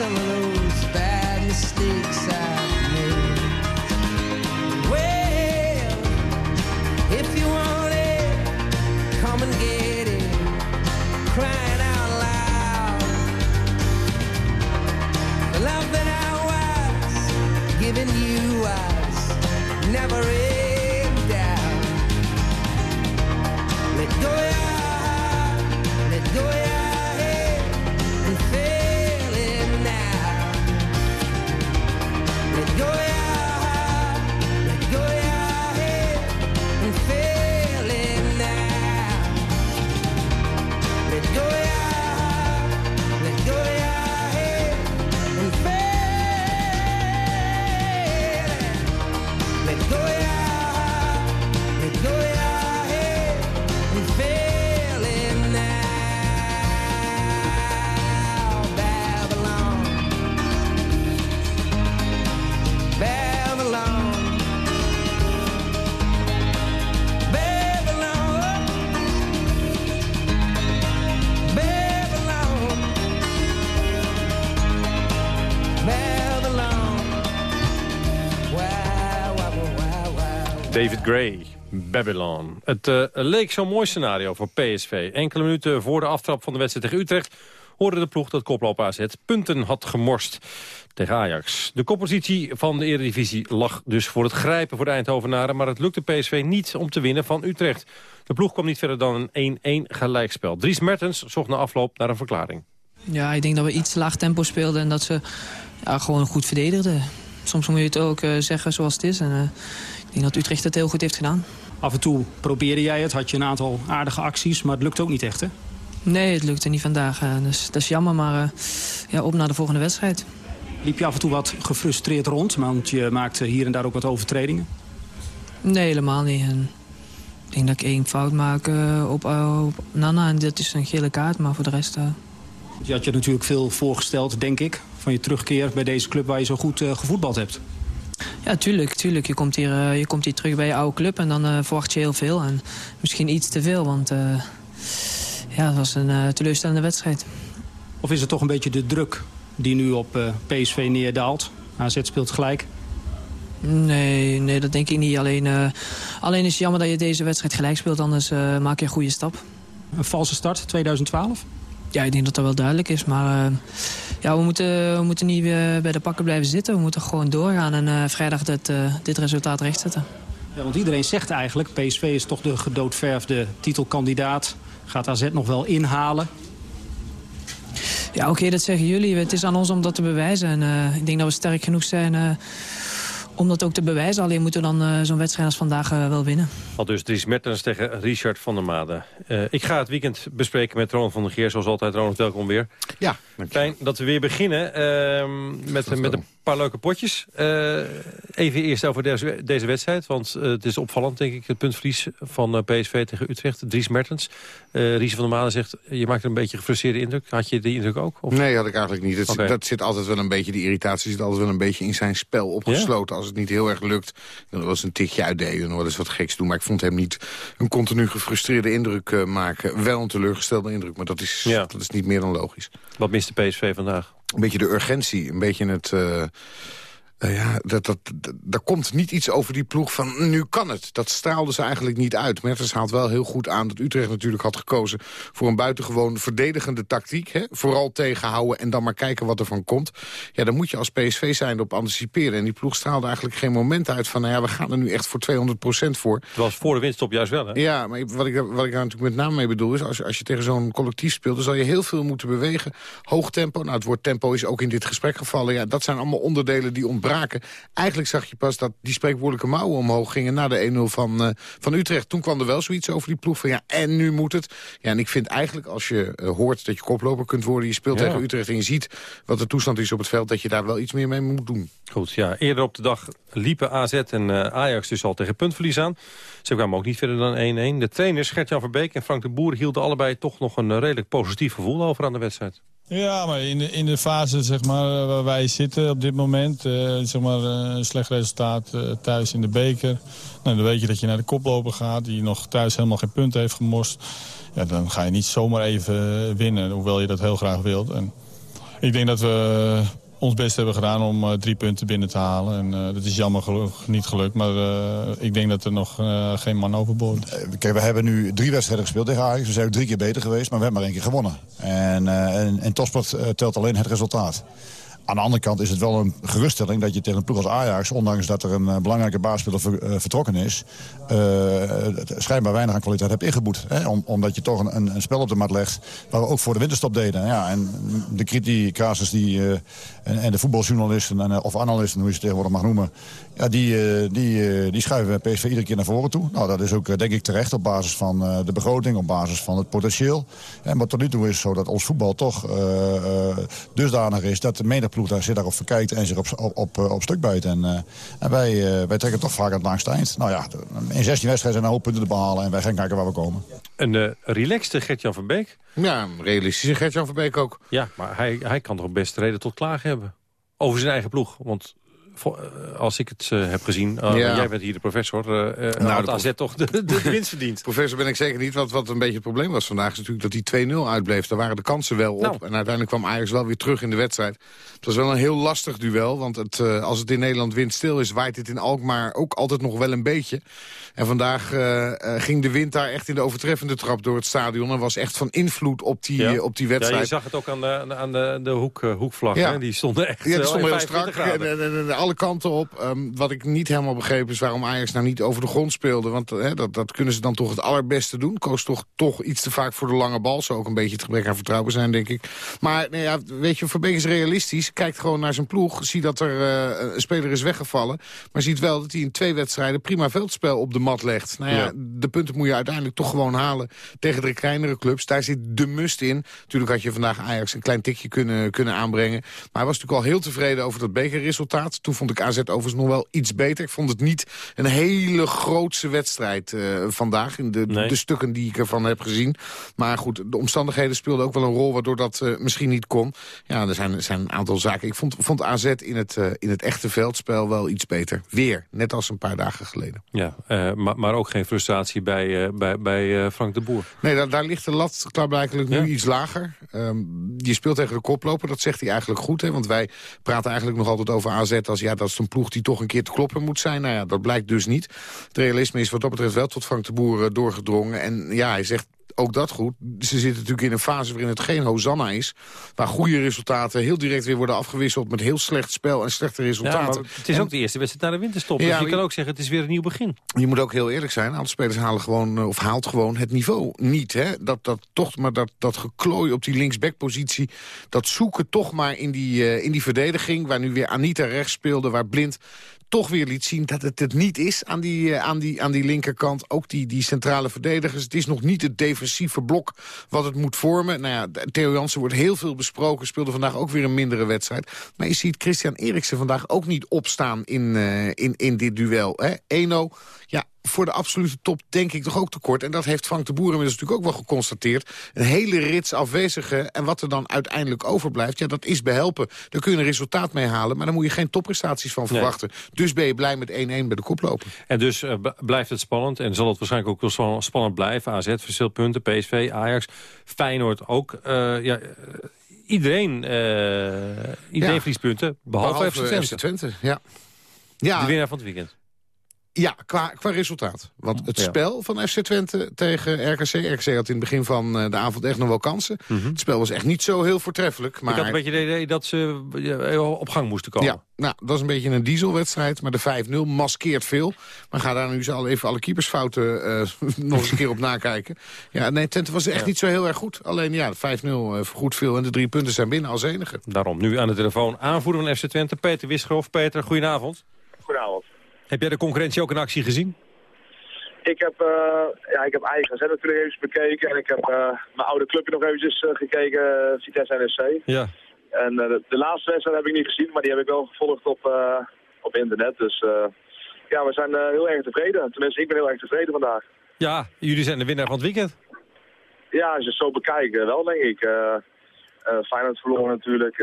some of those bad mistakes I've made. Well, if you want it, come and get it. Crying out loud. The love that I was giving you was never in doubt. Let go Gray, Babylon. Het eh, leek zo'n mooi scenario voor PSV. Enkele minuten voor de aftrap van de wedstrijd tegen Utrecht... hoorde de ploeg dat koploper AZ punten had gemorst tegen Ajax. De koppositie van de Eredivisie lag dus voor het grijpen voor de Eindhovenaren... maar het lukte PSV niet om te winnen van Utrecht. De ploeg kwam niet verder dan een 1-1 gelijkspel. Dries Mertens zocht na afloop naar een verklaring. Ja, ik denk dat we iets laag tempo speelden en dat ze ja, gewoon goed verdedigden. Soms moet je het ook eh, zeggen zoals het is. En, eh, ik denk dat Utrecht het heel goed heeft gedaan. Af en toe probeerde jij het, had je een aantal aardige acties, maar het lukt ook niet echt, hè? Nee, het lukte niet vandaag. eh, dus dat is jammer, maar eh, ja, op naar de volgende wedstrijd. Liep je af en toe wat gefrustreerd rond, want je maakte hier en daar ook wat overtredingen? Nee, helemaal niet. En ik denk dat ik één fout maak eh, op, op Nana en dat is een gele kaart. Maar voor de rest... Je had je natuurlijk veel voorgesteld, denk ik, van je terugkeer bij deze club waar je zo goed gevoetbald hebt. Ja, tuurlijk. tuurlijk. Je, komt hier, eh, je komt hier terug bij je oude club en dan eh, verwacht je heel veel. En misschien iets te veel, want eh, ja, het was een teleurstellende wedstrijd. Of is het toch een beetje de druk die nu op PSV neerdaalt. AZ speelt gelijk. Nee, nee, dat denk ik niet. Alleen, alleen is het jammer dat je deze wedstrijd gelijk speelt, anders maak je een goede stap. Een valse start, 2012? Ja, ik denk dat dat wel duidelijk is. Maar eh, ja, we, moeten, we moeten niet eh, bij de pakken blijven zitten. We moeten gewoon doorgaan en eh, vrijdag dit, dit resultaat rechtzetten. Ja, want iedereen zegt eigenlijk, PSV is toch de gedoodverfde titelkandidaat. Gaat AZ nog wel inhalen? Ja, oké, dat zeggen jullie. Het is aan ons om dat te bewijzen. En ik denk dat we sterk genoeg zijn om dat ook te bewijzen. Alleen moeten we dan eh, zo'n wedstrijd als vandaag eh, wel winnen. Al dus Dries Mertens tegen Richard van der Made. Eh, ik ga het weekend bespreken met Ronald van der Geer. Zoals altijd, Ronald, welkom weer. Ja. Fijn dat we weer beginnen ehm, met, met een paar leuke potjes. Eh, even eerst over deze, deze wedstrijd. Want eh, het is opvallend, denk ik, het puntverlies van eh, PSV tegen Utrecht. Dries Mertens. Eh Ries van der Made zegt, je maakt een beetje gefrustreerde indruk. Had je die indruk ook? Of? Nee, had ik eigenlijk niet. Het, Oké. Dat zit altijd wel een beetje, die irritatie zit altijd wel een beetje in zijn spel opgesloten. Als het niet heel erg lukt, dan eens een tikje uitdelen. Dan wel eens wat geks doen. Maar ik vond hem niet een continu gefrustreerde indruk maken. Wel een teleurgestelde indruk, maar dat is, Ja. dat is niet meer dan logisch. Wat mist de PSV vandaag? Een beetje de urgentie, een beetje het... eh, eh, ja, dat, dat, dat, daar komt niet iets over die ploeg van nu kan het. Dat straalde ze eigenlijk niet uit. Mertens haalt wel heel goed aan dat Utrecht natuurlijk had gekozen... voor een buitengewoon verdedigende tactiek. Hè? Vooral tegenhouden en dan maar kijken wat er van komt. Ja, dan moet je als PSV zijn op anticiperen. En die ploeg straalde eigenlijk geen moment uit van... nou ja, we gaan er nu echt voor 200% voor. Het was voor de winststop juist wel, hè? Ja, maar wat ik, wat ik daar natuurlijk met name mee bedoel is... als, je- als je tegen zo'n collectief speelt, dan zal je heel veel moeten bewegen. Hoog tempo, nou het woord tempo is ook in dit gesprek gevallen. Ja, dat zijn allemaal onderdelen die Eigenlijk zag je pas dat die spreekwoordelijke mouwen omhoog gingen... na de 1-0 van, eh, van Utrecht. Toen kwam er wel zoiets over die ploeg van ja, en nu moet het. Ja, en ik vind eigenlijk als je eh, hoort dat je koploper kunt worden... je speelt Ja. tegen Utrecht en je ziet wat de toestand is op het veld... dat je daar wel iets meer mee moet doen. Goed, ja. Eerder op de dag liepen AZ en eh, Ajax dus al tegen puntverlies aan. Ze kwamen ook niet verder dan 1-1. De trainers Gert-Jan Verbeek en Frank de Boer hielden allebei toch nog een redelijk positief gevoel over aan de wedstrijd. Ja, maar in de, in de fase zeg maar, waar wij zitten op dit moment... eh, zeg maar, eh, een slecht resultaat eh, thuis in de beker. Nou, dan weet je dat je naar de koploper gaat... die nog thuis helemaal geen punten heeft gemorst. Ja, dan ga je niet zomaar even winnen, hoewel je dat heel graag wilt. En ik denk dat we ons best hebben gedaan om eh, drie punten binnen te halen. En eh, dat is jammer niet gelukt, maar eh, ik denk dat er nog geen man overboord. Kijk, we hebben nu drie wedstrijden gespeeld tegen Ajax. We zijn drie keer beter geweest, maar we hebben maar één keer gewonnen. En, en, en topsport telt alleen het resultaat. Aan de andere kant is het wel een geruststelling dat je tegen een ploeg als Ajax... ondanks dat er een belangrijke baasspeler ver- vertrokken is... schijnbaar weinig aan kwaliteit hebt ingeboet. Hè? Om, omdat je toch een, een, spel op de mat legt... waar we ook voor de winterstop deden. Ja, en de critica's die, en, en de voetbaljournalisten en, eh, of analisten... hoe je ze tegenwoordig mag noemen... Ja, die, eh, die, eh, die schuiven PSV iedere keer naar voren toe. Nou, dat is ook denk ik terecht op basis van eh, de begroting... op basis van het potentieel. En maar tot nu toe is zo dat ons voetbal toch eh, eh, dusdanig is... dat de menig ploeg daar zich daarop verkijkt en zich op, op, op, op stuk bijt. En, eh, en wij, eh, wij trekken toch vaak aan het langste eind. Nou ja, in 16 wedstrijden zijn er een hoop punten te behalen... en wij gaan kijken waar we komen. Een eh relaxte Gert-Jan Verbeek. Ja, realistische Gert-Jan Verbeek ook. Ja, maar hij, hij kan toch best reden tot klagen hebben. Over zijn eigen ploeg. Want als ik het eh, heb gezien, eh, Ja. jij bent hier de professor... eh eh, Nou, de AZ toch de, de winst verdiend. Professor ben ik zeker niet. Wat, wat een beetje het probleem was vandaag is natuurlijk dat die 2-0 uitbleef. Daar waren de kansen wel op. Nou. En uiteindelijk kwam Ajax wel weer terug in de wedstrijd. Het was wel een heel lastig duel. Want het, eh, als het in Nederland windstil is, waait het in Alkmaar ook altijd nog wel een beetje. En vandaag eh, eh, ging de wind daar echt in de overtreffende trap door het stadion. En was echt van invloed op die, Ja. eh, op die Ja, wedstrijd. je zag het ook aan de, aan de, de hoek, eh, hoekvlag. Ja. Hè? Die stonden echt Ja, die eh, stond heel 25 strak en, en- en alle kanten op. Ehm, wat ik niet helemaal begreep is waarom Ajax nou niet over de grond speelde. Want eh, dat, dat kunnen ze dan toch het allerbeste doen. Koos toch, toch iets te vaak voor de lange bal. Zou ook een beetje het gebrek aan vertrouwen zijn, denk ik. Maar nee, ja, weet je, Verbeek is realistisch. Kijkt gewoon naar zijn ploeg. Ziet dat er eh, een speler is weggevallen. Maar ziet wel dat hij in twee wedstrijden prima veldspel op de mat legt. Nou ja, Ja. de punten moet je uiteindelijk toch gewoon halen tegen de kleinere clubs. Daar zit de must in. Natuurlijk had je vandaag Ajax een klein tikje kunnen, kunnen aanbrengen. Maar hij was natuurlijk al heel tevreden over dat bekerresultaat. Toe vond ik AZ overigens nog wel iets beter. Ik vond het niet een hele grootse wedstrijd eh, vandaag... in de, de stukken die ik ervan heb gezien. Maar goed, de omstandigheden speelden ook wel een rol... waardoor dat eh, misschien niet kon. Ja, er zijn, er zijn een aantal zaken. Ik vond, vond AZ in het, eh, in het echte veldspel wel iets beter. Weer, net als een paar dagen geleden. Ja, maar, maar ook geen frustratie bij, bij, bij Frank de Boer. Nee, daar, daar ligt de lat klaarblijkelijk nu iets lager. Ehm, je speelt tegen de koploper, dat zegt hij eigenlijk goed. Hè? Want wij praten eigenlijk nog altijd over AZ als... ja, dat is een ploeg die toch een keer te kloppen moet zijn. Nou ja, dat blijkt dus niet. Het realisme is wat dat betreft wel tot Frank de Boer eh, doorgedrongen. En ja, hij zegt ook dat goed. Ze zitten natuurlijk in een fase waarin het geen Hosanna is. Waar goede resultaten heel direct weer worden afgewisseld... met heel slecht spel en slechte resultaten. het is En- ook de eerste wedstrijd na de winterstop. Ja, dus je kan ook zeggen, het is weer een nieuw begin. Je moet ook heel eerlijk zijn. Een aantal spelers halen gewoon, eh, of haalt gewoon het niveau niet. Hè? Dat, dat, toch, maar dat, dat geklooi op die linksbackpositie... dat zoeken toch maar in die, eh, in die verdediging... waar nu weer Anita rechts speelde, waar Blind toch weer liet zien dat het het niet is aan die, eh, aan die, aan die linkerkant. Ook die, die centrale verdedigers. Het is nog niet het defensieve blok wat het moet vormen. Nou ja, Theo Jansen wordt heel veel besproken. Speelde vandaag ook weer een mindere wedstrijd. Maar je ziet Christian Eriksen vandaag ook niet opstaan in, eh, in, in dit duel. Hè? Eno, ja, voor de absolute top denk ik toch ook tekort. En dat heeft Frank de Boer inmiddels natuurlijk ook wel geconstateerd. Een hele rits afwezigen. En wat er dan uiteindelijk overblijft, ja, dat is behelpen. Daar kun je een resultaat mee halen, maar daar moet je geen topprestaties van Nee. verwachten. Dus ben je blij met 1-1 bij de koploper. En dus eh, blijft het spannend. En zal het waarschijnlijk ook wel span- spannend blijven. AZ, verschilpunten, PSV, Ajax, Feyenoord ook. Eh, ja, eh, iedereen uh, iedereen Ja. verliest punten, behalve, Twente. FC Twente. Ja. Ja, De winnaar van het weekend. Ja, qua, qua resultaat. Want het Ja. spel van FC Twente tegen RKC... RKC had in het begin van eh, de avond echt nog wel kansen. Het spel was echt niet zo heel voortreffelijk. Maar Ik had een beetje het idee dat ze ja, op gang moesten komen. Ja, nou, dat is een beetje een dieselwedstrijd. Maar de 5-0 maskeert veel. Maar ga daar nu eens al even alle keepersfouten eh, nog eens een keer op nakijken. Ja, nee, Twente was echt Ja. niet zo heel erg goed. Alleen ja, de 5-0 eh, vergoedt veel en de drie punten zijn binnen als enige. Daarom nu aan de telefoon aanvoerder van FC Twente, Peter Wisgrof. Peter, goedenavond. Goedenavond. Heb jij de concurrentie ook in actie gezien? Ik heb, eh, ja, ik heb eigen zet natuurlijk even bekeken. En ik heb eh, mijn oude clubje nog eventjes eh, gekeken, Vitesse NSC. Ja. En de, de laatste wedstrijd heb ik niet gezien, maar die heb ik wel gevolgd op, op internet. Dus ja, we zijn heel erg tevreden. Tenminste, ik ben heel erg tevreden vandaag. Ja, jullie zijn de winnaar van het weekend. Ja, als je het zo bekijkt, wel denk ik. Feyenoord verloren natuurlijk.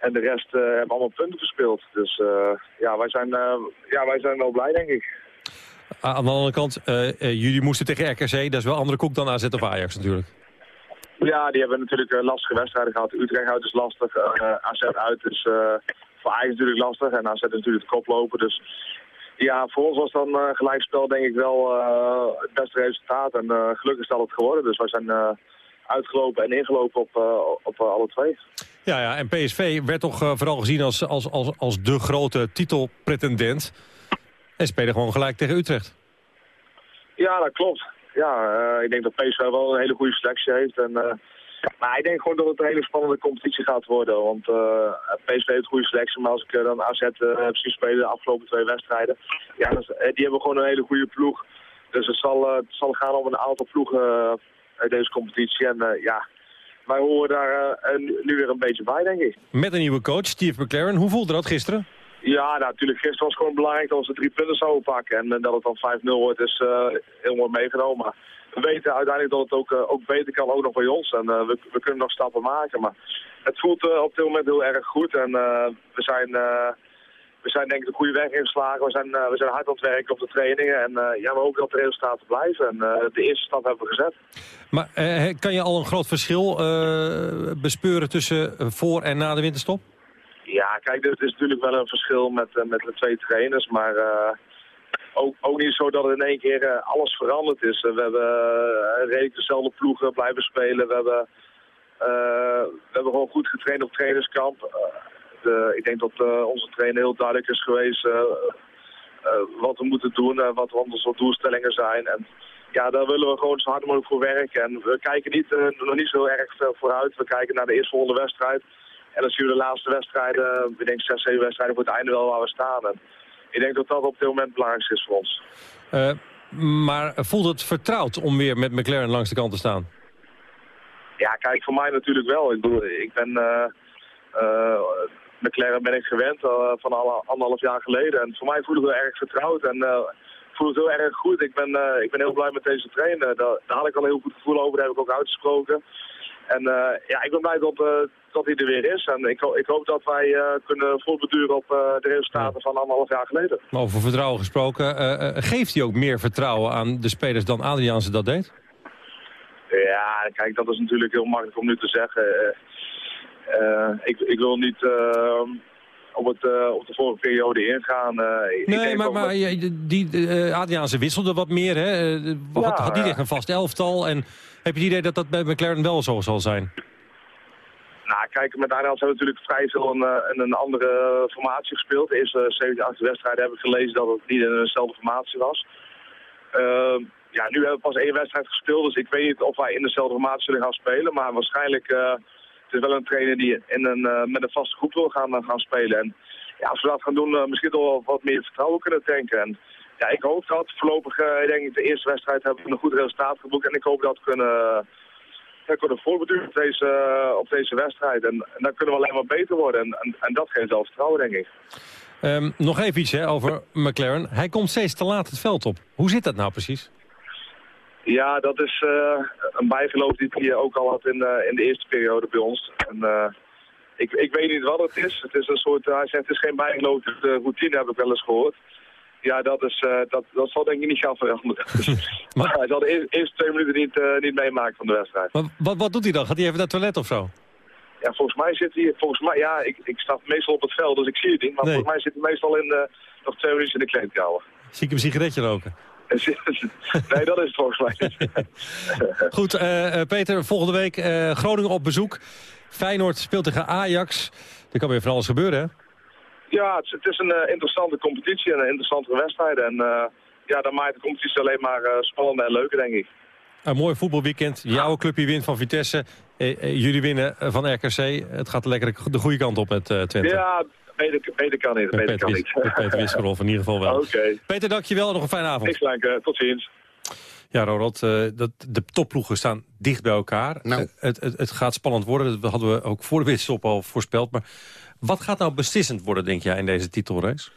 En de rest eh, hebben allemaal punten verspeeld. Dus eh, ja, wij zijn, eh, ja, wij zijn wel blij, denk ik. Aan de andere kant, jullie moesten tegen RKC. Dat is wel andere koek dan AZ of Ajax natuurlijk. Ja, die hebben natuurlijk lastige wedstrijden gehad. Utrecht uit is lastig, eh, AZ uit is voor Ajax natuurlijk lastig en AZ is natuurlijk de koploper. Dus ja, voor ons was dan gelijkspel denk ik wel het beste resultaat. En gelukkig is dat het geworden. Dus wij zijn uitgelopen en ingelopen op, op alle twee. Ja, ja, en PSV werd toch eh, vooral gezien als, als, als, als de grote titelpretendent. En spelen gewoon gelijk tegen Utrecht. Ja, dat klopt. Ja, eh, ik denk dat PSV wel een hele goede selectie heeft. En, eh, maar ik denk gewoon dat het een hele spannende competitie gaat worden. Want PSV heeft een goede selectie. Maar als ik dan AZ heb zien spelen de afgelopen twee wedstrijden. Ja, eh, die hebben gewoon een hele goede ploeg. Dus het zal, het zal gaan om een aantal ploegen uit deze competitie. En ja, wij horen daar eh, nu- weer een beetje bij, denk ik. Met een nieuwe coach, Steve McLaren. Hoe voelde dat gisteren? Ja, nou, natuurlijk. Gisteren was het gewoon belangrijk dat we drie punten zouden pakken. En eh, dat het dan 5-0 wordt is eh, heel mooi meegenomen. Maar we weten uiteindelijk dat het ook, ook beter kan, ook nog bij ons. En we, we kunnen nog stappen maken. Maar het voelt op dit moment heel erg goed. En we zijn... we zijn denk ik de goede weg ingeslagen. We zijn, eh, we zijn hard aan het werken op de trainingen. En eh, ja, we hopen dat de resultaten blijven. En eh, de eerste stap hebben we gezet. Maar kan je al een groot verschil bespeuren tussen voor en na de winterstop? Ja, kijk, dit is natuurlijk wel een verschil met, met de twee trainers, maar ook, ook niet zo dat in één keer alles veranderd is. We hebben redelijk dezelfde ploegen blijven spelen. We hebben, we hebben gewoon goed getraind op trainerskamp. Eh, ik denk dat eh, onze trainer heel duidelijk is geweest eh, wat we moeten doen, en wat onze doelstellingen zijn. En ja, daar willen we gewoon zo hard mogelijk voor werken. En we kijken niet, nog niet zo erg vooruit. We kijken naar de eerstvolgende wedstrijd. En dan zien we de laatste wedstrijden, ik denk zes, zeven wedstrijden voor het einde wel waar we staan. En ik denk dat dat op dit moment het belangrijkste is voor ons. Maar voelt het vertrouwd om weer met McLaren langs de kant te staan? Ja, kijk, voor mij natuurlijk wel. Ik bedoel, ik ben... McLaren ben ik gewend eh, van alle, anderhalf jaar geleden. En voor mij voelde het heel erg vertrouwd en eh, voelde het heel erg goed. Ik ben, eh, ik ben heel blij met deze trainer. Daar, daar had ik al een heel goed gevoel over, dat heb ik ook uitgesproken. En ja, ik ben blij dat, dat hij er weer is. En ik, ho- ik hoop dat wij kunnen voortbeduren op de resultaten van anderhalf jaar geleden. Maar over vertrouwen gesproken, geeft hij ook meer vertrouwen aan de spelers dan Adriaanse dat deed? Ja, kijk, dat is natuurlijk heel makkelijk om nu te zeggen. Eh, ik, ik wil niet eh, op, het, eh, op de vorige periode ingaan. Nee, maar, maar dat- die, Adriaanse wisselde wat meer. Hè? Had, Ja, had die echt een vast elftal? En heb je het idee dat dat bij McLaren wel zo zal zijn? Nou, kijk, met Nederland hebben we natuurlijk vrij veel in, eh, in een andere formatie gespeeld. De eerste 17, 18 wedstrijden heb ik gelezen dat het niet in dezelfde formatie was. Ehm, ja, nu hebben we pas één wedstrijd gespeeld, dus ik weet niet of wij in dezelfde formatie zullen gaan spelen. Maar waarschijnlijk uh, het is wel een trainer die in een, uh, met een vaste groep wil gaan, uh, gaan spelen. En ja, als we dat gaan doen, uh, misschien toch wel wat meer vertrouwen kunnen tanken. En ja, ik hoop dat. Voorlopig, denk ik, de eerste wedstrijd hebben we een goed resultaat geboekt. En ik hoop dat we kunnen ja, kunnen voorbeduren op deze, op deze wedstrijd. En, dan kunnen we alleen maar beter worden. En, en, dat geeft zelf vertrouwen, denk ik. Um, nog even iets hè, over McLaren. Hij komt steeds te laat het veld op. Hoe zit dat nou precies? Ja, dat is uh, een bijgeloof die hij ook al had in, uh, in de eerste periode bij ons. En, uh, ik, ik weet niet wat het is. Het is een soort, hij zegt het is geen bijgeloof, het is de routine heb ik wel eens gehoord. Ja, dat, is, dat, dat zal denk ik niet gaan veranderen. maar hij zal de eerste, eerste twee minuten niet, niet meemaken van de wedstrijd. Maar wat, wat doet hij dan? Gaat hij even naar het toilet of zo? Ja, volgens mij zit hij, volgens mij, ja, ik, ik sta meestal op het veld, dus ik zie het niet. Maar nee. volgens mij zit hij meestal in de, nog twee minuten in de kleedkamer. Zie ik hem een sigaretje roken? Nee, dat is het volgens mij Goed, uh, Peter, volgende week uh, Groningen op bezoek. Feyenoord speelt tegen Ajax. Er kan weer van alles gebeuren, hè? Ja, het, het is een uh, interessante competitie en een interessante wedstrijd. En ja, dan maakt de competitie alleen maar spannender en leuker, denk ik. Een mooi voetbalweekend. Jouw clubje wint van Vitesse. Eh, eh, jullie winnen van RKC. Het gaat lekker de goede kant op met Twente. Ja, beter, beter kan niet. Met Beter Peter, kan niet. met Peter in ieder geval wel. Oké. Okay. Peter, dankjewel. Nog een fijne avond. Niks dank. Tot ziens. Ja, Ronald, uh, dat, de topploegen staan dicht bij elkaar. Nou. Uh, het, het, het, gaat spannend worden. Dat hadden we ook voor de winterstop al voorspeld. Maar wat gaat nou beslissend worden, denk jij, in deze titelrace?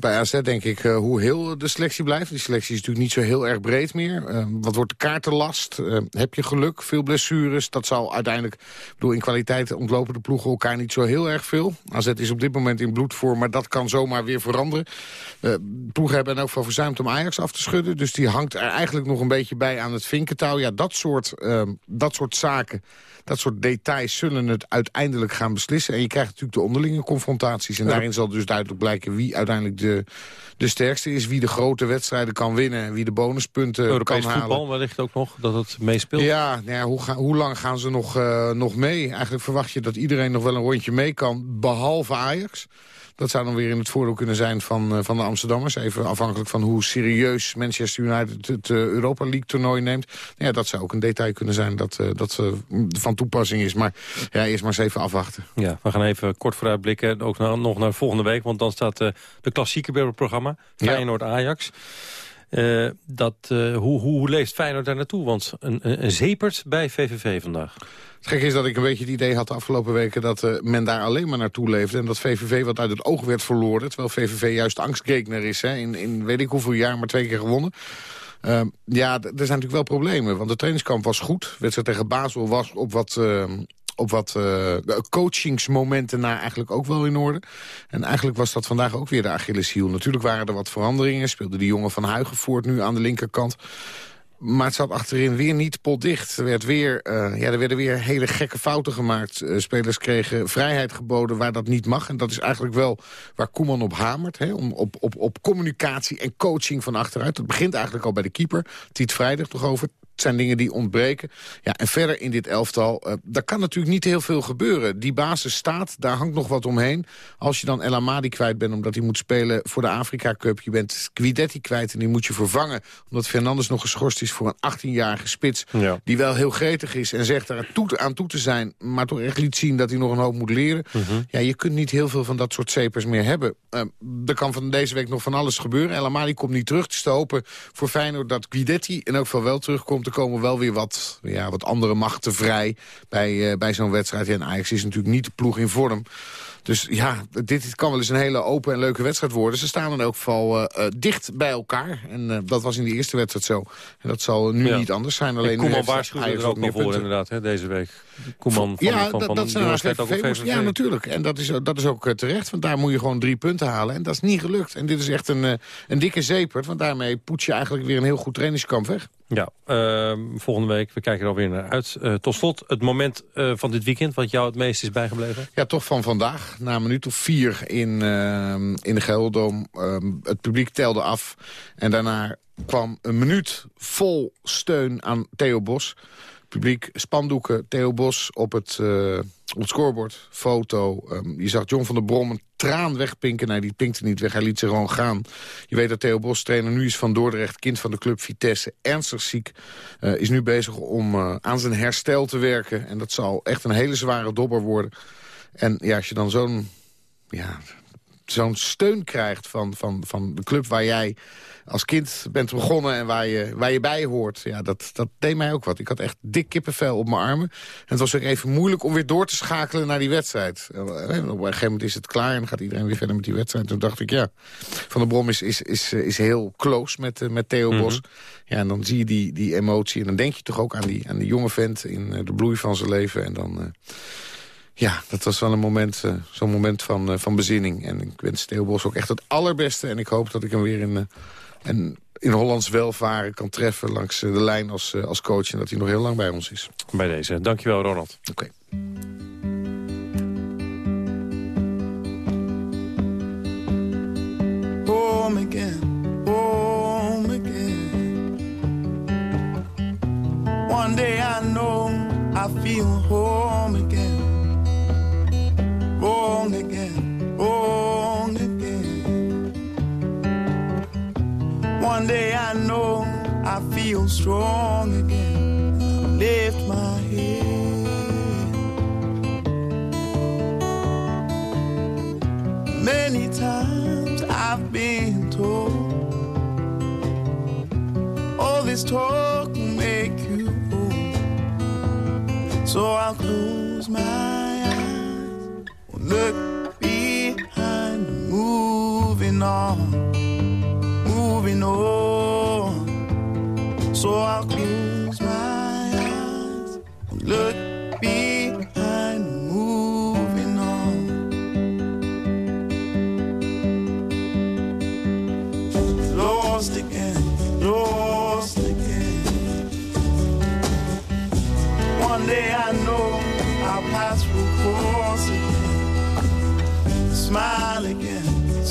Bij AZ denk ik uh, hoe heel de selectie blijft. Die selectie is natuurlijk niet zo heel erg breed meer. Uh, wat wordt de kaartenlast? Uh, heb je geluk? Veel blessures? Dat zal uiteindelijk... Ik bedoel, in kwaliteit ontlopen de ploegen elkaar niet zo heel erg veel. AZ is op dit moment in bloedvorm, maar dat kan zomaar weer veranderen. ploegen hebben ook van verzuimd om Ajax af te schudden. Dus die hangt er eigenlijk nog een beetje bij aan het vinkentouw. Ja, dat soort, dat soort zaken... Dat soort details zullen het uiteindelijk gaan beslissen. En je krijgt natuurlijk de onderlinge confrontaties. En daarin zal dus duidelijk blijken wie uiteindelijk de, de sterkste is. Wie de grote wedstrijden kan winnen en wie de bonuspunten Europees kan halen. voetbal wellicht ook nog, dat het meespeelt? Ja, nou ja hoe, ga, hoe, lang gaan ze nog, uh, nog mee? Eigenlijk verwacht je dat iedereen nog wel een rondje mee kan, behalve Ajax. Dat zou dan weer in het voordeel kunnen zijn van, uh, van de Amsterdammers. Even afhankelijk van hoe serieus Manchester United het uh, Europa League toernooi neemt. Ja, dat zou ook een detail kunnen zijn dat, uh, dat van toepassing is. Maar ja, eerst maar eens even afwachten. Ja, we gaan even kort vooruitblikken. Ook nog naar volgende week. Want dan staat de klassieke bij het programma. Feyenoord-Ajax. Uh, dat, uh, hoe, hoe, leeft Feyenoord daar naartoe? Want een, een, zepert bij VVV vandaag. Het gek is dat ik een beetje het idee had de afgelopen weken... dat uh, men daar alleen maar naartoe leefde. En dat VVV wat uit het oog werd verloren. Terwijl VVV juist angstgekner is. Hè. In, in weet ik hoeveel jaar maar twee keer gewonnen. Uh, ja, er zijn natuurlijk wel problemen. Want de trainingskamp was goed. Wedstrijd tegen Basel was op wat... Uh, op wat uh, coachingsmomenten na eigenlijk ook wel in orde. En eigenlijk was dat vandaag ook weer de Achilleshiel. Natuurlijk waren er wat veranderingen. Speelde die jongen van Huigenvoort nu aan de linkerkant. Maar het zat achterin weer niet potdicht. Er, werd weer, uh, ja, er werden weer hele gekke fouten gemaakt. Uh, spelers kregen vrijheid geboden waar dat niet mag. En dat is eigenlijk wel waar Koeman op hamert. Hè? Om, op, op, op communicatie en coaching van achteruit. Dat begint eigenlijk al bij de keeper. Tiet Vrijdag toch over. Het zijn dingen die ontbreken. Ja, en verder in dit elftal, uh, daar kan natuurlijk niet heel veel gebeuren. Die basis staat, daar hangt nog wat omheen. Als je dan El Amadi kwijt bent omdat hij moet spelen voor de Afrika Cup. Je bent Guidetti kwijt en die moet je vervangen. Omdat Fernandes nog geschorst is voor een 18-jarige spits. Ja. Die wel heel gretig is en zegt daar toe, aan toe te zijn. Maar toch echt liet zien dat hij nog een hoop moet leren. -huh. Ja, je kunt niet heel veel van dat soort cepers meer hebben. Uh, er kan van deze week nog van alles gebeuren. El Amadi komt niet terug. Het is te hopen voor Feyenoord dat Guidetti in elk geval wel terugkomt. Er komen wel weer wat, ja, wat andere machten vrij bij, eh, bij zo'n wedstrijd. Ja, en Ajax is natuurlijk niet de ploeg in vorm. Dus ja, dit kan wel eens een hele open en leuke wedstrijd worden. Ze staan in elk geval eh, eh, dicht bij elkaar. En dat was in de eerste wedstrijd zo. En dat zal nu Ja. niet anders zijn. En Alleen nu Koeman waarschuwde er ook meer voor inderdaad, hè, deze week. Koeman van, ja, van, dat, van, dat de ook VVV. Ja, natuurlijk. En dat is, dat is ook terecht, want daar moet je gewoon drie punten halen. En dat is niet gelukt. En dit is echt een, een dikke zeepert, want daarmee poets je eigenlijk weer een heel goed trainingskamp weg. Ja, ehm, volgende week, we kijken er alweer naar uit. Eh, tot slot, het moment eh, van dit weekend, wat jou het meest is bijgebleven? Ja, toch van vandaag. Na een minuut of vier in, ehm, in de Gelderdoom. Ehm, het publiek telde af. En daarna kwam een minuut vol steun aan Theo Bos. Publiek, spandoeken, Theo Bos op het, eh, op het scorebord, foto. Ehm, je zag John van der Brom een traan wegpinken. Nee, die pinkte niet weg, hij liet ze gewoon gaan. Je weet dat Theo Bos, trainer nu is van Dordrecht... kind van de club Vitesse, ernstig ziek. eh, is nu bezig om eh, aan zijn herstel te werken. En dat zal echt een hele zware dobber worden. En ja, als je dan zo'n ja, zo'n steun krijgt van, van, van de club waar jij als kind bent begonnen en waar je, waar je bij hoort. Ja, dat, dat deed mij ook wat. Ik had echt dik kippenvel op mijn armen. En het was ook even moeilijk om weer door te schakelen naar die wedstrijd. En Op een gegeven moment is het klaar en gaat iedereen weer verder met die wedstrijd. Toen dacht ik, ja, Van der Brom is, is, is, is heel close met, eh, met Theo Bos. Ja, en dan zie je die, die emotie en dan denk je toch ook aan die, aan die jonge vent in eh, de bloei van zijn leven. En dan... eh, ja, dat was wel een moment, eh, zo'n moment van, eh, van bezinning. En ik wens Theo Bos ook echt het allerbeste. En ik hoop dat ik hem weer in, eh, en in Hollands welvaren kan treffen... langs de lijn als, eh, als coach. En dat hij nog heel lang bij ons is. Bij deze. Dankjewel, Ronald. Oké. home again, home again. One day I know I feel home again, wrong again, wrong again. One day I know I feel strong again. Lift my head. Many times I've been told all this talk will make you old. So I'll close my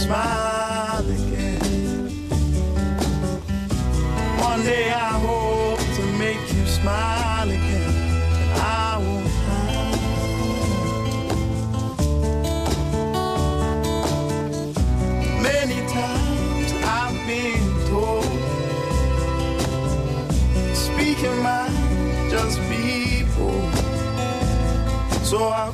smile again. One day I hope to make you smile again. And I won't hide. Many times I've been told Speaking mind, just people So I'll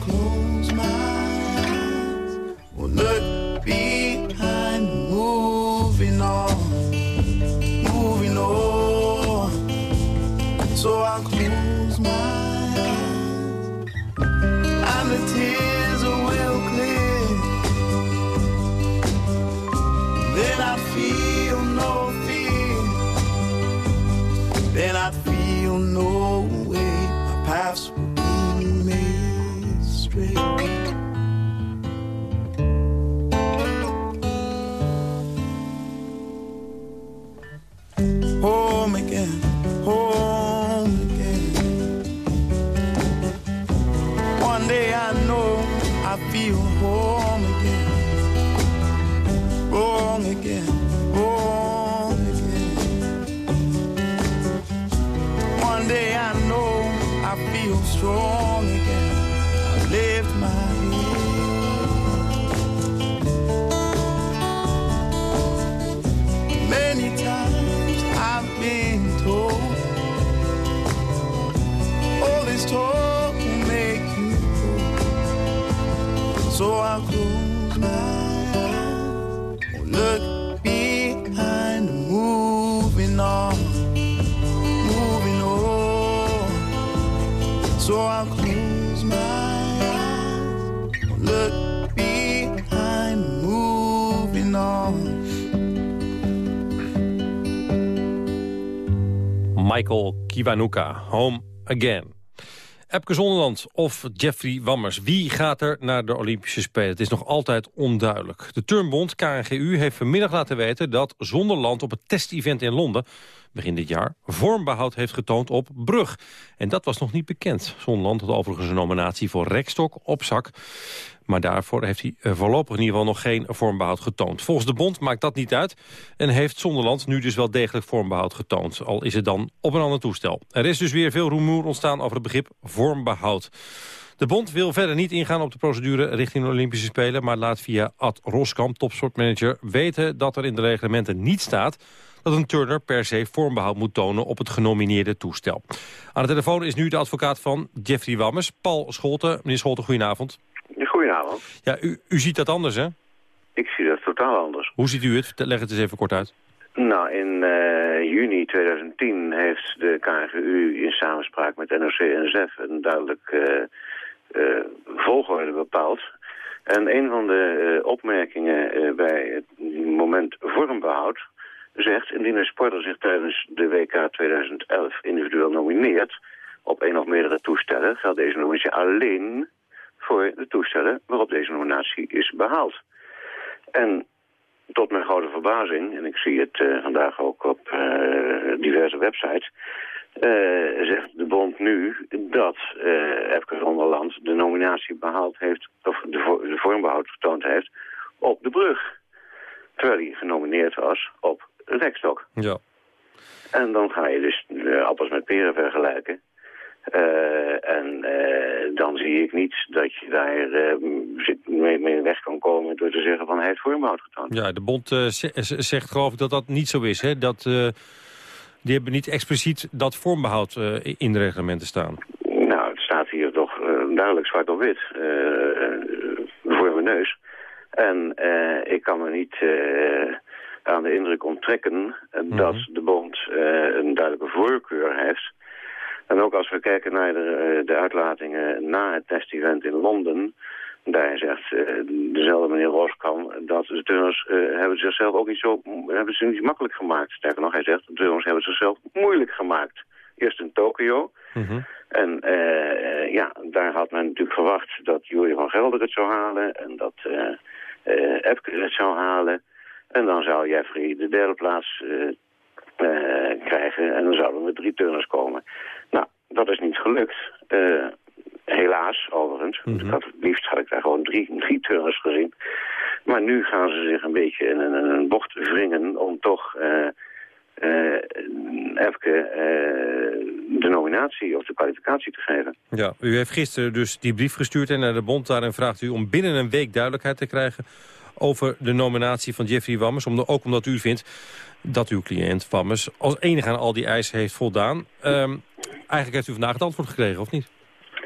Michael Kiwanuka, Home Again. Epke Zonderland of Jeffrey Wammers. Wie gaat er naar de Olympische Spelen? Het is nog altijd onduidelijk. De turnbond KNGU heeft vanmiddag laten weten dat Zonderland op het testevent in Londen begin dit jaar vormbehoud heeft getoond op brug. En dat was nog niet bekend. Zonderland had overigens een nominatie voor rekstok op zak. Maar daarvoor heeft hij eh, voorlopig in ieder geval nog geen vormbehoud getoond. Volgens de bond maakt dat niet uit. En heeft Zonderland nu dus wel degelijk vormbehoud getoond. Al is het dan op een ander toestel. Er is dus weer veel rumoer ontstaan over het begrip vormbehoud. De bond wil verder niet ingaan op de procedure richting de Olympische Spelen... maar laat via Ad Roskamp, topsportmanager, weten dat er in de reglementen niet staat dat een turner per se vormbehoud moet tonen op het genomineerde toestel. Aan de telefoon is nu de advocaat van Jeffrey Wammers, Paul Scholten. Meneer Scholten, goedenavond. Ja, u, u ziet dat anders, hè? Ik zie dat totaal anders. Hoe ziet u het? Leg het eens even kort uit. Nou, in eh, juni 2010 heeft de KNGU in samenspraak met NOC-NSF een duidelijk eh, eh, volgorde bepaald. En een van de opmerkingen bij het moment vormbehoud zegt... indien een sporter zich tijdens de WK 2011 individueel nomineert... op één of meerdere toestellen, geldt deze nominatie alleen voor de toestellen waarop deze nominatie is behaald. En tot mijn grote verbazing, en ik zie het eh, vandaag ook op eh, diverse websites... eh, zegt de bond nu dat Epke Zonderland de nominatie behaald heeft... of de, vo- de vormbehoud getoond heeft op de brug. Terwijl hij genomineerd was op rekstok. Ja. En dan ga je dus appels met peren vergelijken. Uh, en uh, dan zie ik niet dat je daar uh, mee, mee weg kan komen door te zeggen van hij heeft vormbehoud getoond. Ja, de bond zegt geloof ik dat dat niet zo is. Hè? Dat, die hebben niet expliciet dat vormbehoud in de reglementen staan. Nou, het staat hier toch duidelijk zwart op wit voor mijn neus. En ik kan me niet aan de indruk onttrekken mm -hmm. dat de bond een duidelijke voorkeur heeft en ook als we kijken naar de, de uitlatingen na het testevent in Londen... daar zegt uh, dezelfde meneer Roskam dat de turners uh, hebben zichzelf ook niet zo hebben ze niet makkelijk gemaakt. Sterker nog, hij zegt de turners hebben zichzelf moeilijk gemaakt. Eerst in Tokio. Mm -hmm. En uh, ja, daar had men natuurlijk verwacht dat Jury van Gelder het zou halen... en dat Epke het zou halen. En dan zou Jeffrey de derde plaats uh, krijgen. En dan zouden er drie turners komen. Dat is niet gelukt. Uh, helaas, overigens. Mm -hmm. Ik had, het liefst had ik daar gewoon drie, drie turners gezien. Maar nu gaan ze zich een beetje in een, een bocht wringen om toch... Uh, Efke de nominatie of de kwalificatie te geven. Ja, u heeft gisteren dus die brief gestuurd en naar de bond. Daarin vraagt u om binnen een week duidelijkheid te krijgen over de nominatie van Jeffrey Wammers. Om de, ook omdat u vindt dat uw cliënt Wammers als enige aan al die eisen heeft voldaan. Um, eigenlijk heeft u vandaag het antwoord gekregen, of niet?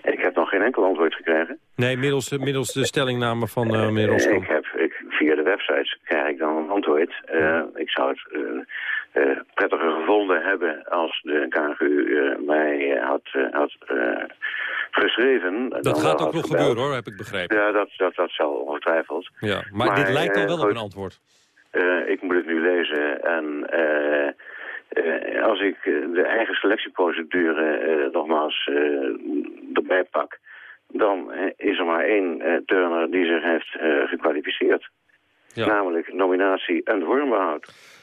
Ik heb nog geen enkel antwoord gekregen. Nee, middels, middels de stellingname van uh, meneer Roskam. ik heb, ik, via de websites krijg ik dan een antwoord. Uh, ik zou het uh, prettiger gevonden hebben als de KNGU mij had, had geschreven. Dat gaat ook nog gebeuren hoor, heb ik begrepen. Ja, dat, dat, dat zal ongetwijfeld. Ja, maar, maar dit lijkt al wel op een antwoord. Ik moet het nu lezen en uh, uh, als ik de eigen selectieprocedure nogmaals erbij pak, dan is er maar één turner die zich heeft gekwalificeerd. Ja. Namelijk nominatie en vormbehoud.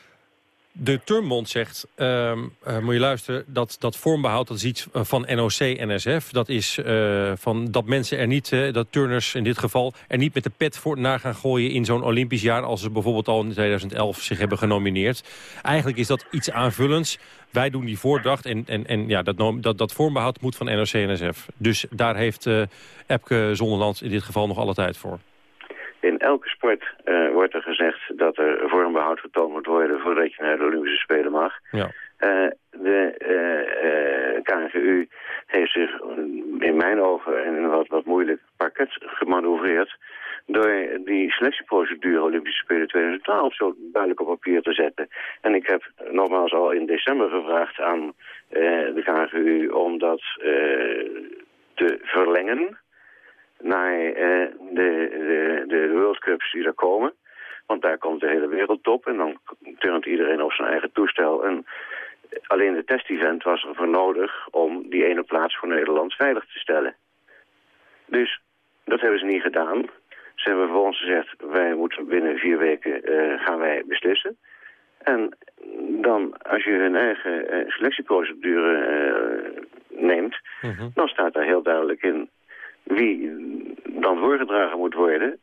De Turnbond zegt, uh, uh, moet je luisteren, dat, dat vormbehoud dat is iets van NOC-NSF. Dat is uh, van dat mensen er niet, dat turners in dit geval, er niet met de pet voor naar gaan gooien in zo'n Olympisch jaar als ze bijvoorbeeld al in 2011 zich hebben genomineerd. Eigenlijk is dat iets aanvullends. Wij doen die voordracht en, en, en ja, dat, dat, dat vormbehoud moet van NOC-NSF. Dus daar heeft Epke Zonderland in dit geval nog alle tijd voor. In elke sport uh, wordt er gezegd dat er vormbehoud getoond moet worden voordat je naar de Olympische Spelen mag. Ja. Uh, de uh, KNGU heeft zich in mijn ogen in een wat, wat moeilijk parket gemanoeuvreerd door die selectieprocedure Olympische Spelen 2012 zo duidelijk op papier te zetten. En ik heb nogmaals al in december gevraagd aan de KNGU om dat te verlengen naar eh, de, de, de World Cups die er komen. Want daar komt de hele wereld op en dan turnt iedereen op zijn eigen toestel. En alleen de test-event was er voor nodig om die ene plaats voor Nederland veilig te stellen. Dus dat hebben ze niet gedaan. Ze hebben vervolgens gezegd, wij moeten binnen vier weken eh, gaan wij beslissen. En dan, als je hun eigen eh, selectieprocedure neemt, dan staat daar heel duidelijk in wie dan voorgedragen moet worden.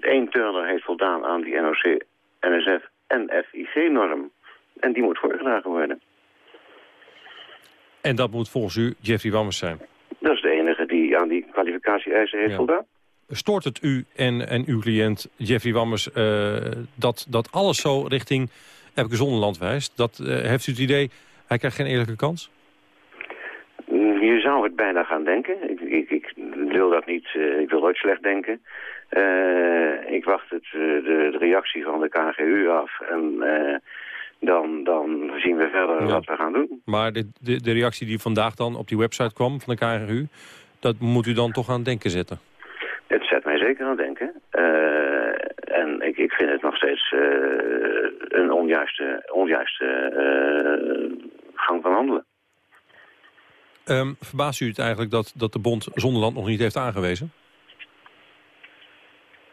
Eén turner heeft voldaan aan die NOC, NSF en FIG-norm. En die moet voorgedragen worden. En dat moet volgens u Jeffrey Wammers zijn? Dat is de enige die aan die kwalificatie-eisen heeft Ja. voldaan. Stoort het u en, en uw cliënt Jeffrey Wammers eh, dat, dat alles zo richting Epke Zonderland wijst? Dat, eh, heeft u het idee, hij krijgt geen eerlijke kans? Je zou het bijna gaan denken. Ik, ik, ik wil dat niet, eh, ik wil nooit slecht denken. Eh, ik wacht het, eh, de, de reactie van de KGU af en dan, dan zien we verder wat we gaan doen. Maar de, de, de reactie die vandaag dan op die website kwam van de KRU... dat moet u dan toch aan denken zetten? Het zet mij zeker aan denken. En ik, ik vind het nog steeds een onjuiste, onjuiste gang van handelen. Ehm verbaast u het eigenlijk dat, dat de bond Zonderland nog niet heeft aangewezen?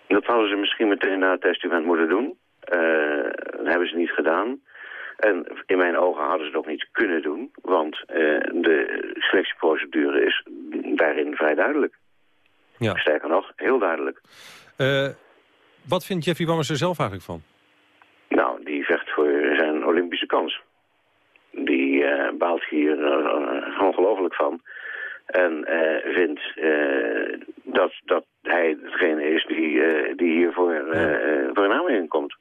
Dat hadden ze misschien meteen na het testament moeten doen. Eh, dat hebben ze niet gedaan. En in mijn ogen hadden ze het ook niet kunnen doen. Want eh, de selectieprocedure is daarin vrij duidelijk. Ja. Sterker nog, heel duidelijk. Eh, wat vindt Jeffrey Wammers er zelf eigenlijk van? Nou, die vecht voor zijn Olympische kans. Die eh, baalt hier eh, ongelooflijk van. En eh, vindt dat, dat hij degene is die, eh, die hiervoor eh, voor een aanmerking komt.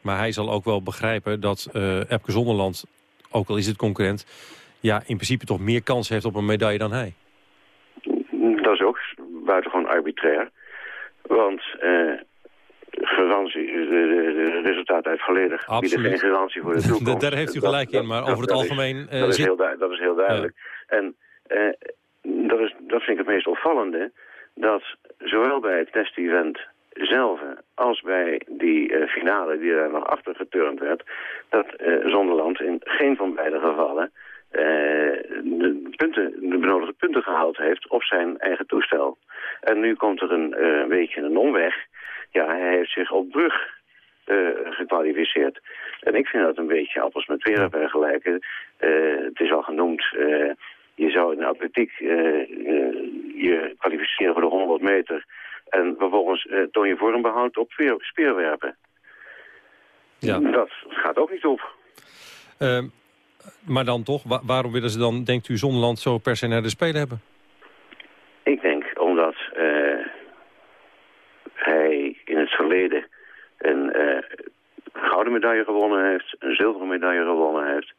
Maar hij zal ook wel begrijpen dat Epke Zonderland, ook al is het concurrent... ja, in principe toch meer kans heeft op een medaille dan hij. Dat is ook buitengewoon arbitrair. Want eh garantie, de, de, resultaten uit bieden Absoluut. geen garantie voor de toekomst. Daar heeft u gelijk in, maar over het algemeen, Is, eh, dat, is zit- heel dat is heel duidelijk. En eh, dat, is, dat vind ik het meest opvallende. Dat zowel bij het test-event zelf als bij die eh, finale die daar nog achter geturnd werd... dat eh, Zonderland in geen van beide gevallen eh, de, punten, de benodigde punten gehaald heeft op zijn eigen toestel. En nu komt er een eh, beetje een omweg. Ja, hij heeft zich op brug eh, gekwalificeerd. En ik vind dat een beetje appels met peren vergelijken. Eh, het is al genoemd, eh, je zou in de atletiek je kwalificeren voor de 100 meter... en vervolgens toon je vormbehoud op speer- speerwerpen. Ja. Dat gaat ook niet op. Ehm, maar dan toch, wa- waarom willen ze dan, denkt u, Zonderland zo per se naar de Spelen hebben? Ik denk omdat eh, verleden een eh, gouden medaille gewonnen heeft, een zilveren medaille gewonnen heeft.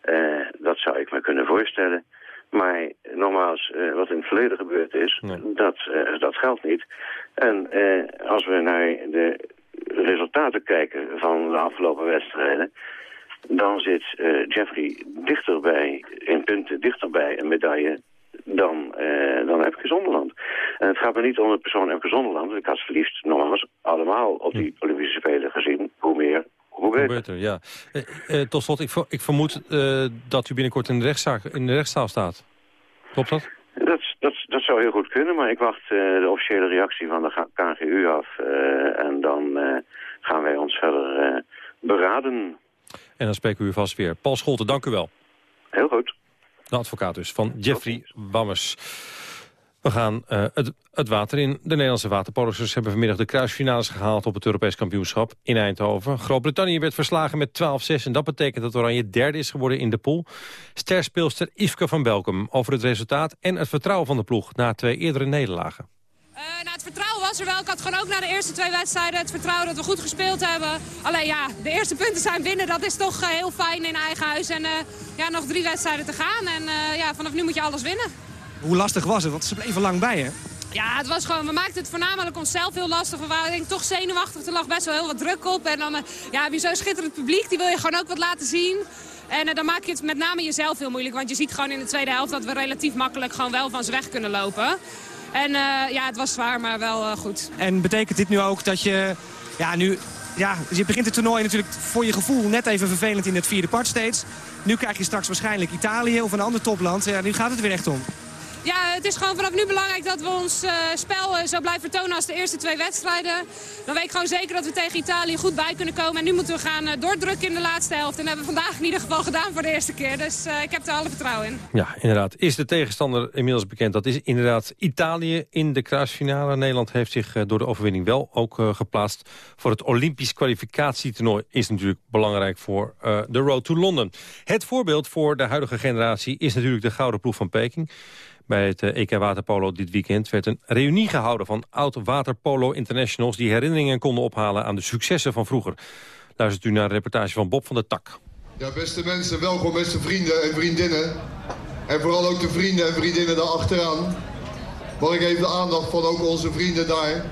Eh, dat zou ik me kunnen voorstellen. Maar nogmaals, eh, wat in het verleden gebeurd is, dat, dat geldt niet. En als we naar de resultaten kijken van de afgelopen wedstrijden... dan zit Jeffrey dichterbij, in punten dichterbij een medaille dan, eh dan Epke Zonderland. En het gaat me niet om de persoon Epke Zonderland. Ik had ze liefst nogmaals allemaal op die Olympische Spelen gezien. Hoe meer, hoe Hoe beter. beter, ja. Eh, tot slot, ik, ik vermoed dat u binnenkort in de, rechtszaak, in de rechtszaal staat. Klopt dat? Dat, dat, dat zou heel goed kunnen, maar ik wacht de officiële reactie van de KGU af. en dan gaan wij ons verder beraden. En dan spreken we u vast weer. Paul Scholten, dank u wel. Heel goed. De advocaat dus van Jeffrey Wammers. We gaan eh, het, het water in. De Nederlandse waterpolissers hebben vanmiddag de kruisfinales gehaald op het Europees kampioenschap in Eindhoven. Groot-Brittannië werd verslagen met 12-6 en dat betekent dat Oranje derde is geworden in de pool. Sterspeelster Yveske van Belkom over het resultaat en het vertrouwen van de ploeg na twee eerdere nederlagen. nou, het vertrouwen was er wel. Ik had gewoon ook na de eerste twee wedstrijden het vertrouwen dat we goed gespeeld hebben. Alleen ja, de eerste punten zijn binnen. Dat is toch eh, heel fijn in eigen huis. En eh, ja, nog drie wedstrijden te gaan. En eh, ja, vanaf nu moet je alles winnen. Hoe lastig was het? Want ze bleven lang bij, hè? Ja, het was gewoon, we maakten het voornamelijk onszelf heel lastig. We waren denk ik toch zenuwachtig. Er lag best wel heel wat druk op. En dan ja, heb je zo'n schitterend publiek. Die wil je gewoon ook wat laten zien. En dan maak je het met name jezelf heel moeilijk. Want je ziet gewoon in de tweede helft dat we relatief makkelijk gewoon wel van ze weg kunnen lopen. En eh, ja, het was zwaar, maar wel eh, goed. En betekent dit nu ook dat je... Ja, nu... Ja, je begint het toernooi natuurlijk voor je gevoel net even vervelend in het vierde part steeds. Nu krijg je straks waarschijnlijk Italië of een ander topland. Ja, nu gaat het weer echt om. Ja, het is gewoon vanaf nu belangrijk dat we ons eh, spel eh, zo blijven tonen als de eerste twee wedstrijden. Dan weet ik gewoon zeker dat we tegen Italië goed bij kunnen komen. En nu moeten we gaan eh, doordrukken in de laatste helft. En dat hebben we vandaag in ieder geval gedaan voor de eerste keer. Dus ik heb er alle vertrouwen in. Ja, inderdaad. Is de tegenstander inmiddels bekend? Dat is inderdaad Italië in de kruisfinale. Nederland heeft zich door de overwinning wel ook geplaatst... voor het Olympisch kwalificatietoernooi. Is natuurlijk belangrijk voor de Road to London. Het voorbeeld voor de huidige generatie is natuurlijk de gouden ploeg van Peking. Bij het EK Waterpolo dit weekend werd een reunie gehouden van oud-waterpolo internationals... die herinneringen konden ophalen aan de successen van vroeger. Luistert u naar een reportage van Bob van der Tak. Ja, beste mensen, welkom beste vrienden en vriendinnen. En vooral ook de vrienden en vriendinnen daar achteraan. Mag ik even de aandacht van ook onze vrienden daar...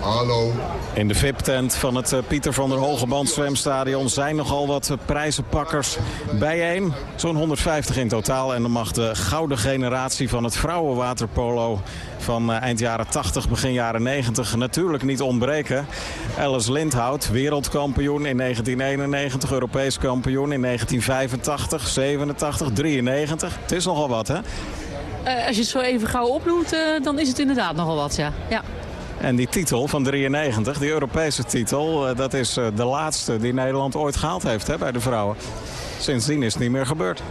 Hallo. In de VIP-tent van het eh, Pieter van der Hogeband zwemstadion zijn nogal wat eh, prijzenpakkers bijeen. Zo'n 150 in totaal. En dan mag de gouden generatie van het vrouwenwaterpolo van eh, eind jaren 80, begin jaren 90 natuurlijk niet ontbreken. Alice Lindhout, wereldkampioen in 1991, Europees kampioen in 1985, 87, 93. Het is nogal wat, hè? als je het zo even gauw opnoemt, dan is het inderdaad nogal wat, ja. ja. En die titel van 93, die Europese titel, eh, dat is eh, de laatste die Nederland ooit gehaald heeft hè, bij de vrouwen. Sindsdien is het niet meer gebeurd.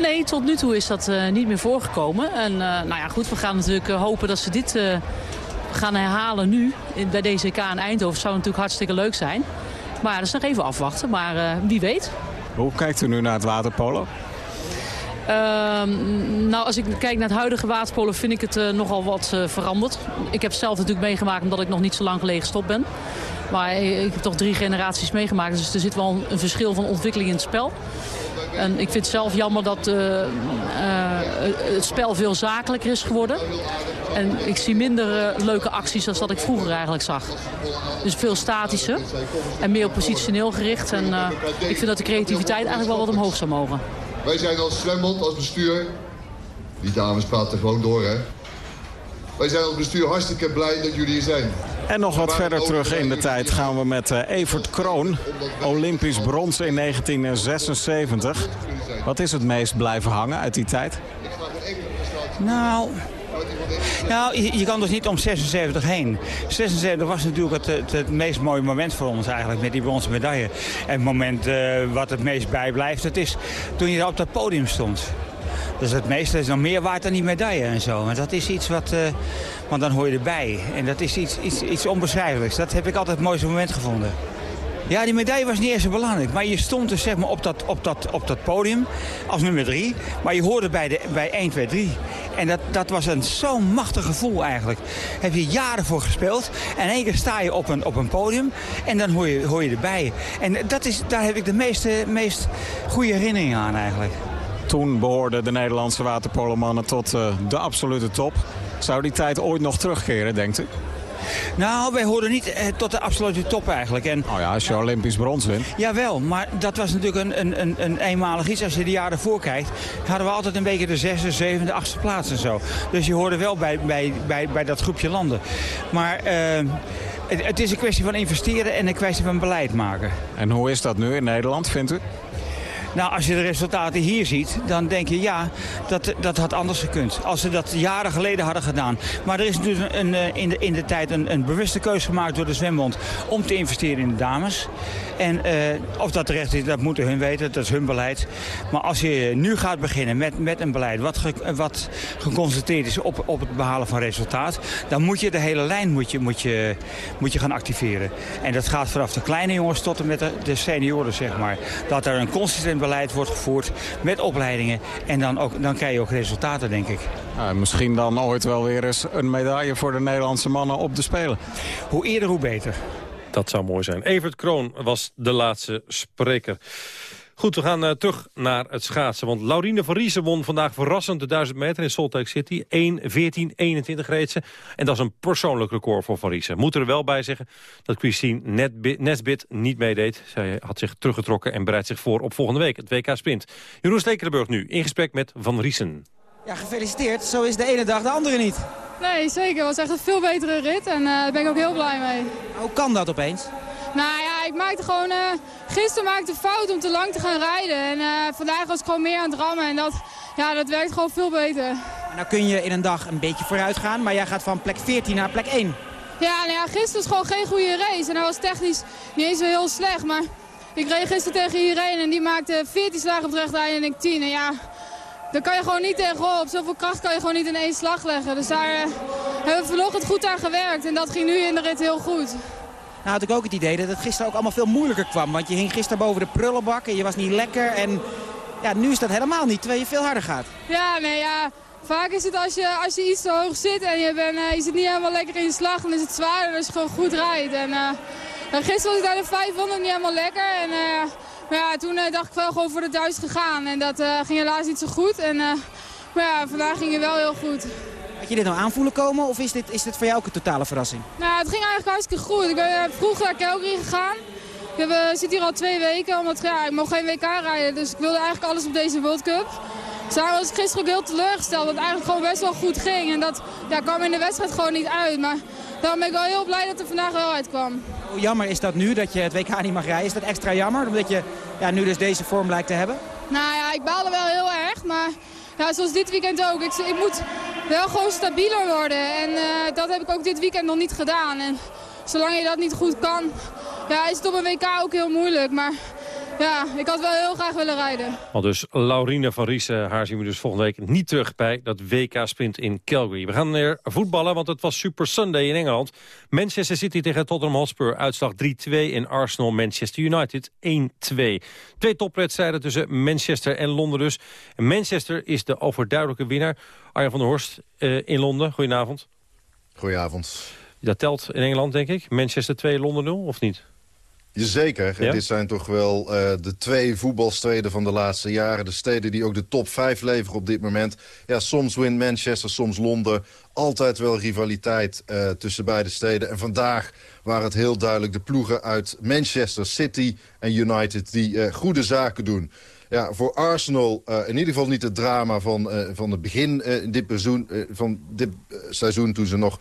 Nee, tot nu toe is dat uh, niet meer voorgekomen. En uh, nou ja, goed, we gaan natuurlijk uh, hopen dat ze dit gaan herhalen nu in, bij DCK in Eindhoven. zou natuurlijk hartstikke leuk zijn. Maar dat is nog even afwachten, maar wie weet. Hoe kijkt u nu naar het waterpolo? Ehm, nou, als ik kijk naar het huidige waterpolo vind ik het uh, nogal wat uh, veranderd. Ik heb zelf natuurlijk meegemaakt omdat ik nog niet zo lang geleden gestopt ben. Maar ik heb toch drie generaties meegemaakt. Dus er zit wel een, verschil van ontwikkeling in het spel. En ik vind het zelf jammer dat uh, het spel veel zakelijker is geworden. En ik zie minder leuke acties dan dat ik vroeger eigenlijk zag. Dus veel statischer en meer op positioneel gericht. En ik vind dat de creativiteit eigenlijk wel wat omhoog zou mogen. Wij zijn als zwembond, als bestuur... Die dames praten gewoon door, hè. Wij zijn als bestuur hartstikke blij dat jullie hier zijn. En nog wat verder terug in de tijd gaan we met uh, Evert Kroon. Olympisch brons in 1976. Wat is het meest blijven hangen uit die tijd? Nou, nou, je, kan dus niet om 76 heen. 76 was natuurlijk het, het, meest mooie moment voor ons eigenlijk, met die bronzen medaille. En het moment uh, wat het meest bijblijft, dat is toen je op dat podium stond. Dus het meeste is nog meer waard dan die medaille en zo. En dat is iets wat, uh, want dan hoor je erbij. En dat is iets, iets, iets onbeschrijfelijks. Dat heb ik altijd het mooiste moment gevonden. Ja, die medaille was niet eens zo belangrijk. Maar je stond dus zeg maar op dat, op dat, op dat podium als nummer drie. Maar je hoorde bij, de, bij 1, 2, 3. En dat, dat was een zo'n machtig gevoel eigenlijk. Heb je jaren voor gespeeld. En in één keer sta je op een, op een podium. En dan hoor je, hoor je erbij. En dat is, daar heb ik de meeste, meest goede herinneringen aan eigenlijk. Toen behoorden de Nederlandse waterpolomannen tot uh, de absolute top. Zou die tijd ooit nog terugkeren, denkt u? Nou, wij hoorden niet eh, tot de absolute top eigenlijk. En, oh ja, als je Olympisch brons wint. Jawel, maar dat was natuurlijk een, een, een, een eenmalig iets. Als je de jaren voor kijkt, hadden we altijd een beetje de zesde, zevende, achtste plaats en zo. Dus je hoorde wel bij, bij, bij, bij dat groepje landen. Maar... Uh, het, het is een kwestie van investeren en een kwestie van beleid maken. En hoe is dat nu in Nederland, vindt u? Nou, als je de resultaten hier ziet, dan denk je ja, dat, dat had anders gekund. Als ze dat jaren geleden hadden gedaan. Maar er is natuurlijk een, een, in, de, in de tijd een, een bewuste keuze gemaakt door de zwembond om te investeren in de dames. En uh, of dat terecht is, dat moeten hun weten, dat is hun beleid. Maar als je nu gaat beginnen met, met een beleid wat, ge, wat geconstateerd is op, op het behalen van resultaat, dan moet je de hele lijn moet je, moet je, moet je gaan activeren. En dat gaat vanaf de kleine jongens tot en met de, de senioren, zeg maar. Dat er een consistent beleid wordt gevoerd met opleidingen. En dan, ook, dan krijg je ook resultaten, denk ik. Ja, misschien dan ooit wel weer eens een medaille voor de Nederlandse mannen op de Spelen. Hoe eerder, hoe beter. Dat zou mooi zijn. Evert Kroon was de laatste spreker. Goed, we gaan eh, terug naar het schaatsen. Want Laurine van Riesen won vandaag verrassend de 1000 meter in Salt Lake City. 1.14.21 reed ze. En dat is een persoonlijk record voor Van Riesen. Moet er wel bij zeggen dat Christine Netbi- Nesbit niet meedeed. Zij had zich teruggetrokken en bereidt zich voor op volgende week. Het WK Sprint. Jeroen Stekelenburg nu in gesprek met Van Riesen. Ja, gefeliciteerd. Zo is de ene dag de andere niet. Nee, zeker. Het was echt een veel betere rit en eh, daar ben ik ook heel blij mee. Hoe kan dat opeens? Nou ja, ik maakte gewoon... eh, gisteren maakte fout om te lang te gaan rijden. En eh, vandaag was ik gewoon meer aan het rammen en dat, ja, dat werkt gewoon veel beter. Nou kun je in een dag een beetje vooruit gaan, maar jij gaat van plek 14 naar plek 1. Ja, nou ja, gisteren was gewoon geen goede race. En dat was technisch niet eens heel slecht. Maar ik reed gisteren tegen iedereen en die maakte 14 slagen op het eind en ik 10. En ja, daar kan je gewoon niet tegenop. Zoveel kracht kan je gewoon niet in één slag leggen. Dus daar eh, hebben we vanochtend goed aan gewerkt. En dat ging nu in de rit heel goed. Nou had ik ook het idee dat het gisteren ook allemaal veel moeilijker kwam. Want je hing gisteren boven de prullenbak en je was niet lekker. En ja, nu is dat helemaal niet, terwijl je veel harder gaat. Ja, nee, ja. Vaak is het als je, als je iets te hoog zit en je, bent, eh, je zit niet helemaal lekker in je slag, dan is het zwaarder als je gewoon goed rijdt. En, en gisteren was ik daar de 500 niet helemaal lekker. En, eh, maar ja, toen dacht ik wel gewoon voor de 1000 gegaan. En dat ging helaas niet zo goed. En, maar ja, vandaag ging het wel heel goed. Had je dit nou aanvoelen komen of is dit, is dit voor jou ook een totale verrassing? Nou, het ging eigenlijk hartstikke goed. Ik ben eh, vroeg naar Calgary gegaan. Ik heb, zit hier al twee weken, omdat ja, ik mocht geen WK rijden. Dus ik wilde eigenlijk alles op deze World Cup. Dus daarom was ik gisteren ook heel teleurgesteld, dat het eigenlijk gewoon best wel goed ging. En dat ja, kwam in de wedstrijd gewoon niet uit. Maar daarom ben ik wel heel blij dat er vandaag wel uitkwam. Hoe jammer is dat nu, dat je het WK niet mag rijden? Is dat extra jammer, omdat je ja, nu dus deze vorm lijkt te hebben? Nou ja, ik baalde wel heel erg, maar ja, zoals dit weekend ook. Ik, ik moet wel gewoon stabieler worden en eh, dat heb ik ook dit weekend nog niet gedaan. En zolang je dat niet goed kan, ja, is het op een WK ook heel moeilijk. Maar ja, ik had wel heel graag willen rijden. Al dus Laurine van Riesen, haar zien we dus volgende week niet terug bij dat WK-sprint in Calgary. We gaan weer voetballen, want het was Super Sunday in Engeland. Manchester City tegen Tottenham Hotspur, uitslag 3-2 in Arsenal-Manchester United 1-2. Twee topwedstrijden tussen Manchester en Londen dus. En Manchester is de overduidelijke winnaar. Arjan van der Horst eh, in Londen, goedenavond. Goedenavond. Dat telt in Engeland, denk ik. Manchester 2, Londen 0, of niet? Jazeker. Ja? Dit zijn toch wel eh, de twee voetbalsteden van de laatste jaren. De steden die ook de top 5 leveren op dit moment. Ja, soms wint Manchester, soms Londen. Altijd wel rivaliteit eh, tussen beide steden. En vandaag waren het heel duidelijk de ploegen uit Manchester City en United... die eh, goede zaken doen. Ja, voor Arsenal in ieder geval niet het drama van, van het begin in dit seizoen, van dit seizoen... toen ze nog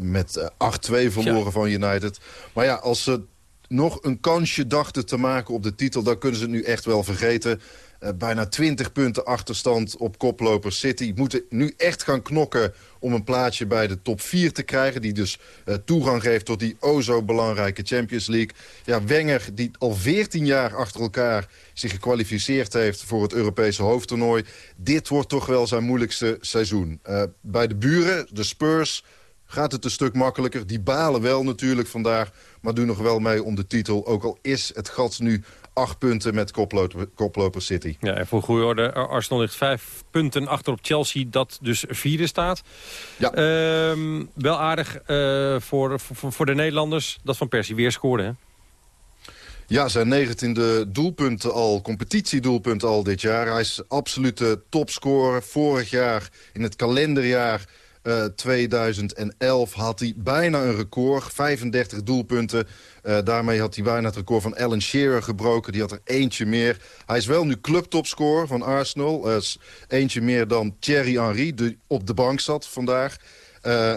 met eh, 8-2 verloren van United. Maar ja, als ze nog een kansje dachten te maken op de titel... dan kunnen ze nu echt wel vergeten. Eh, bijna 20 punten achterstand op koploper City. Moeten nu echt gaan knokken om een plaatsje bij de top 4 te krijgen... die dus eh, toegang geeft tot die o zo belangrijke Champions League. Ja, Wenger, die al 14 jaar achter elkaar zich gekwalificeerd heeft... voor het Europese hoofdtoernooi. Dit wordt toch wel zijn moeilijkste seizoen. Eh, bij de buren, de Spurs gaat het een stuk makkelijker. Die balen wel natuurlijk vandaag, maar doen nog wel mee om de titel. Ook al is het gat nu acht punten met koploper, koploper City. Ja, en voor goede orde, Arsenal ligt vijf punten achter op Chelsea, dat dus vierde staat. Ja. Ehm, wel aardig eh, voor, voor, voor de Nederlanders dat Van Persie weer scoorde, hè? Ja, zijn negentiende doelpunten al, competitiedoelpunten al dit jaar. Hij is absolute topscorer. Vorig jaar, in het kalenderjaar eh, 2011, had hij bijna een record. 35 doelpunten. Eh, daarmee had hij bijna het record van Alan Shearer gebroken. Die had er eentje meer. Hij is wel nu clubtopscorer van Arsenal. Eh, eentje meer dan Thierry Henry, die op de bank zat vandaag.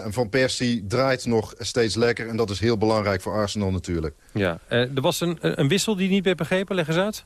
Van Persie draait nog steeds lekker. En dat is heel belangrijk voor Arsenal natuurlijk. Ja, eh, er was een, een wissel die niet werd begrepen, leg eens uit.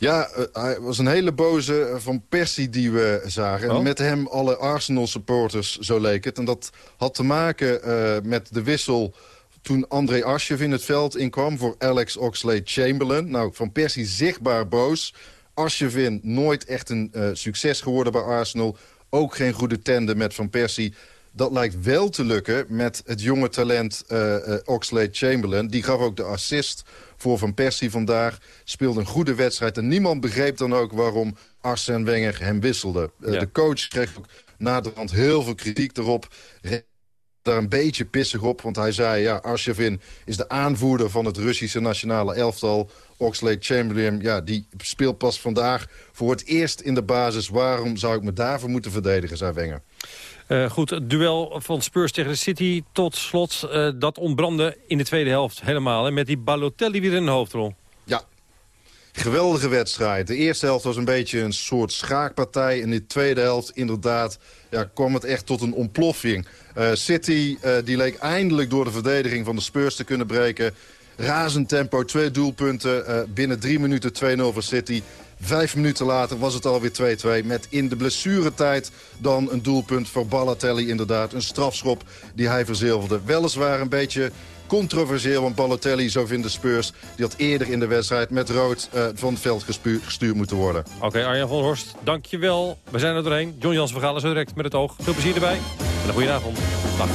Ja, eh, hij was een hele boze eh, Van Persie die we zagen. Oh. En met hem alle Arsenal-supporters, zo leek het. En dat had te maken eh, met de wissel toen André Asjev in het veld inkwam... voor Alex Oxlade-Chamberlain. Nou, Van Persie zichtbaar boos. Asjevin nooit echt een succes geworden bij Arsenal. Ook geen goede tandem met Van Persie. Dat lijkt wel te lukken met het jonge talent eh, Oxlade-Chamberlain. Die gaf ook de assist voor Van Persie vandaag. Speelde een goede wedstrijd. En niemand begreep dan ook waarom Arsène Wenger hem wisselde. Eh, Ja. De coach kreeg ook naderhand heel veel kritiek erop. Daar een beetje pissig op. Want hij zei, ja, Arshavin is de aanvoerder van het Russische nationale elftal. Oxlade Chamberlain, ja, die speelt pas vandaag voor het eerst in de basis. Waarom zou ik me daarvoor moeten verdedigen, zei Wenger. Uh, goed, het duel van Spurs tegen de City tot slot. Uh, dat ontbrandde in de tweede helft helemaal. Hè, met die Balotelli weer in de hoofdrol. Ja, geweldige wedstrijd. De eerste helft was een beetje een soort schaakpartij. In de tweede helft inderdaad ja, kwam het echt tot een ontploffing. Uh, City die leek eindelijk door de verdediging van de Spurs te kunnen breken. Razend tempo, twee doelpunten. binnen drie minuten 2-0 voor City. Vijf minuten later was het alweer 2-2 met in de blessuretijd dan een doelpunt voor Balotelli inderdaad. Een strafschop die hij verzilverde. Weliswaar een beetje controversieel, want Balotelli, zo vinden Spurs... die had eerder in de wedstrijd met rood uh, van het veld gestuurd moeten worden. Oké, okay, Arjan van Horst, dankjewel. We zijn er doorheen. John Jans, we gaan zo direct met het oog. Veel plezier erbij en een goede avond. Dag.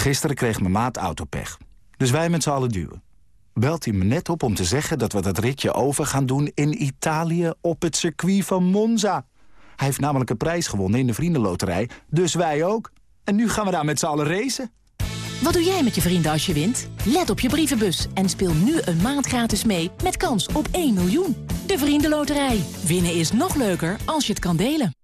Gisteren kreeg mijn maat autopech. Dus wij met z'n allen duwen. Belt hij me net op om te zeggen dat we dat ritje over gaan doen in Italië op het circuit van Monza. Hij heeft namelijk een prijs gewonnen in de vriendenloterij, dus wij ook. En nu gaan we daar met z'n allen racen. Wat doe jij met je vrienden als je wint? Let op je brievenbus en speel nu een maand gratis mee met kans op 1 miljoen. De Vriendenloterij. Winnen is nog leuker als je het kan delen.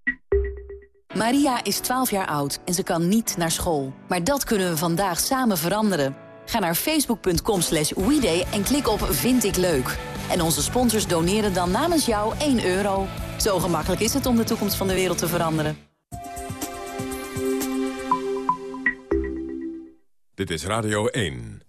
Maria is 12 jaar oud en ze kan niet naar school. Maar dat kunnen we vandaag samen veranderen. Ga naar facebook.com slash en klik op Vind ik leuk. En onze sponsors doneren dan namens jou 1 euro. Zo gemakkelijk is het om de toekomst van de wereld te veranderen. Dit is Radio 1.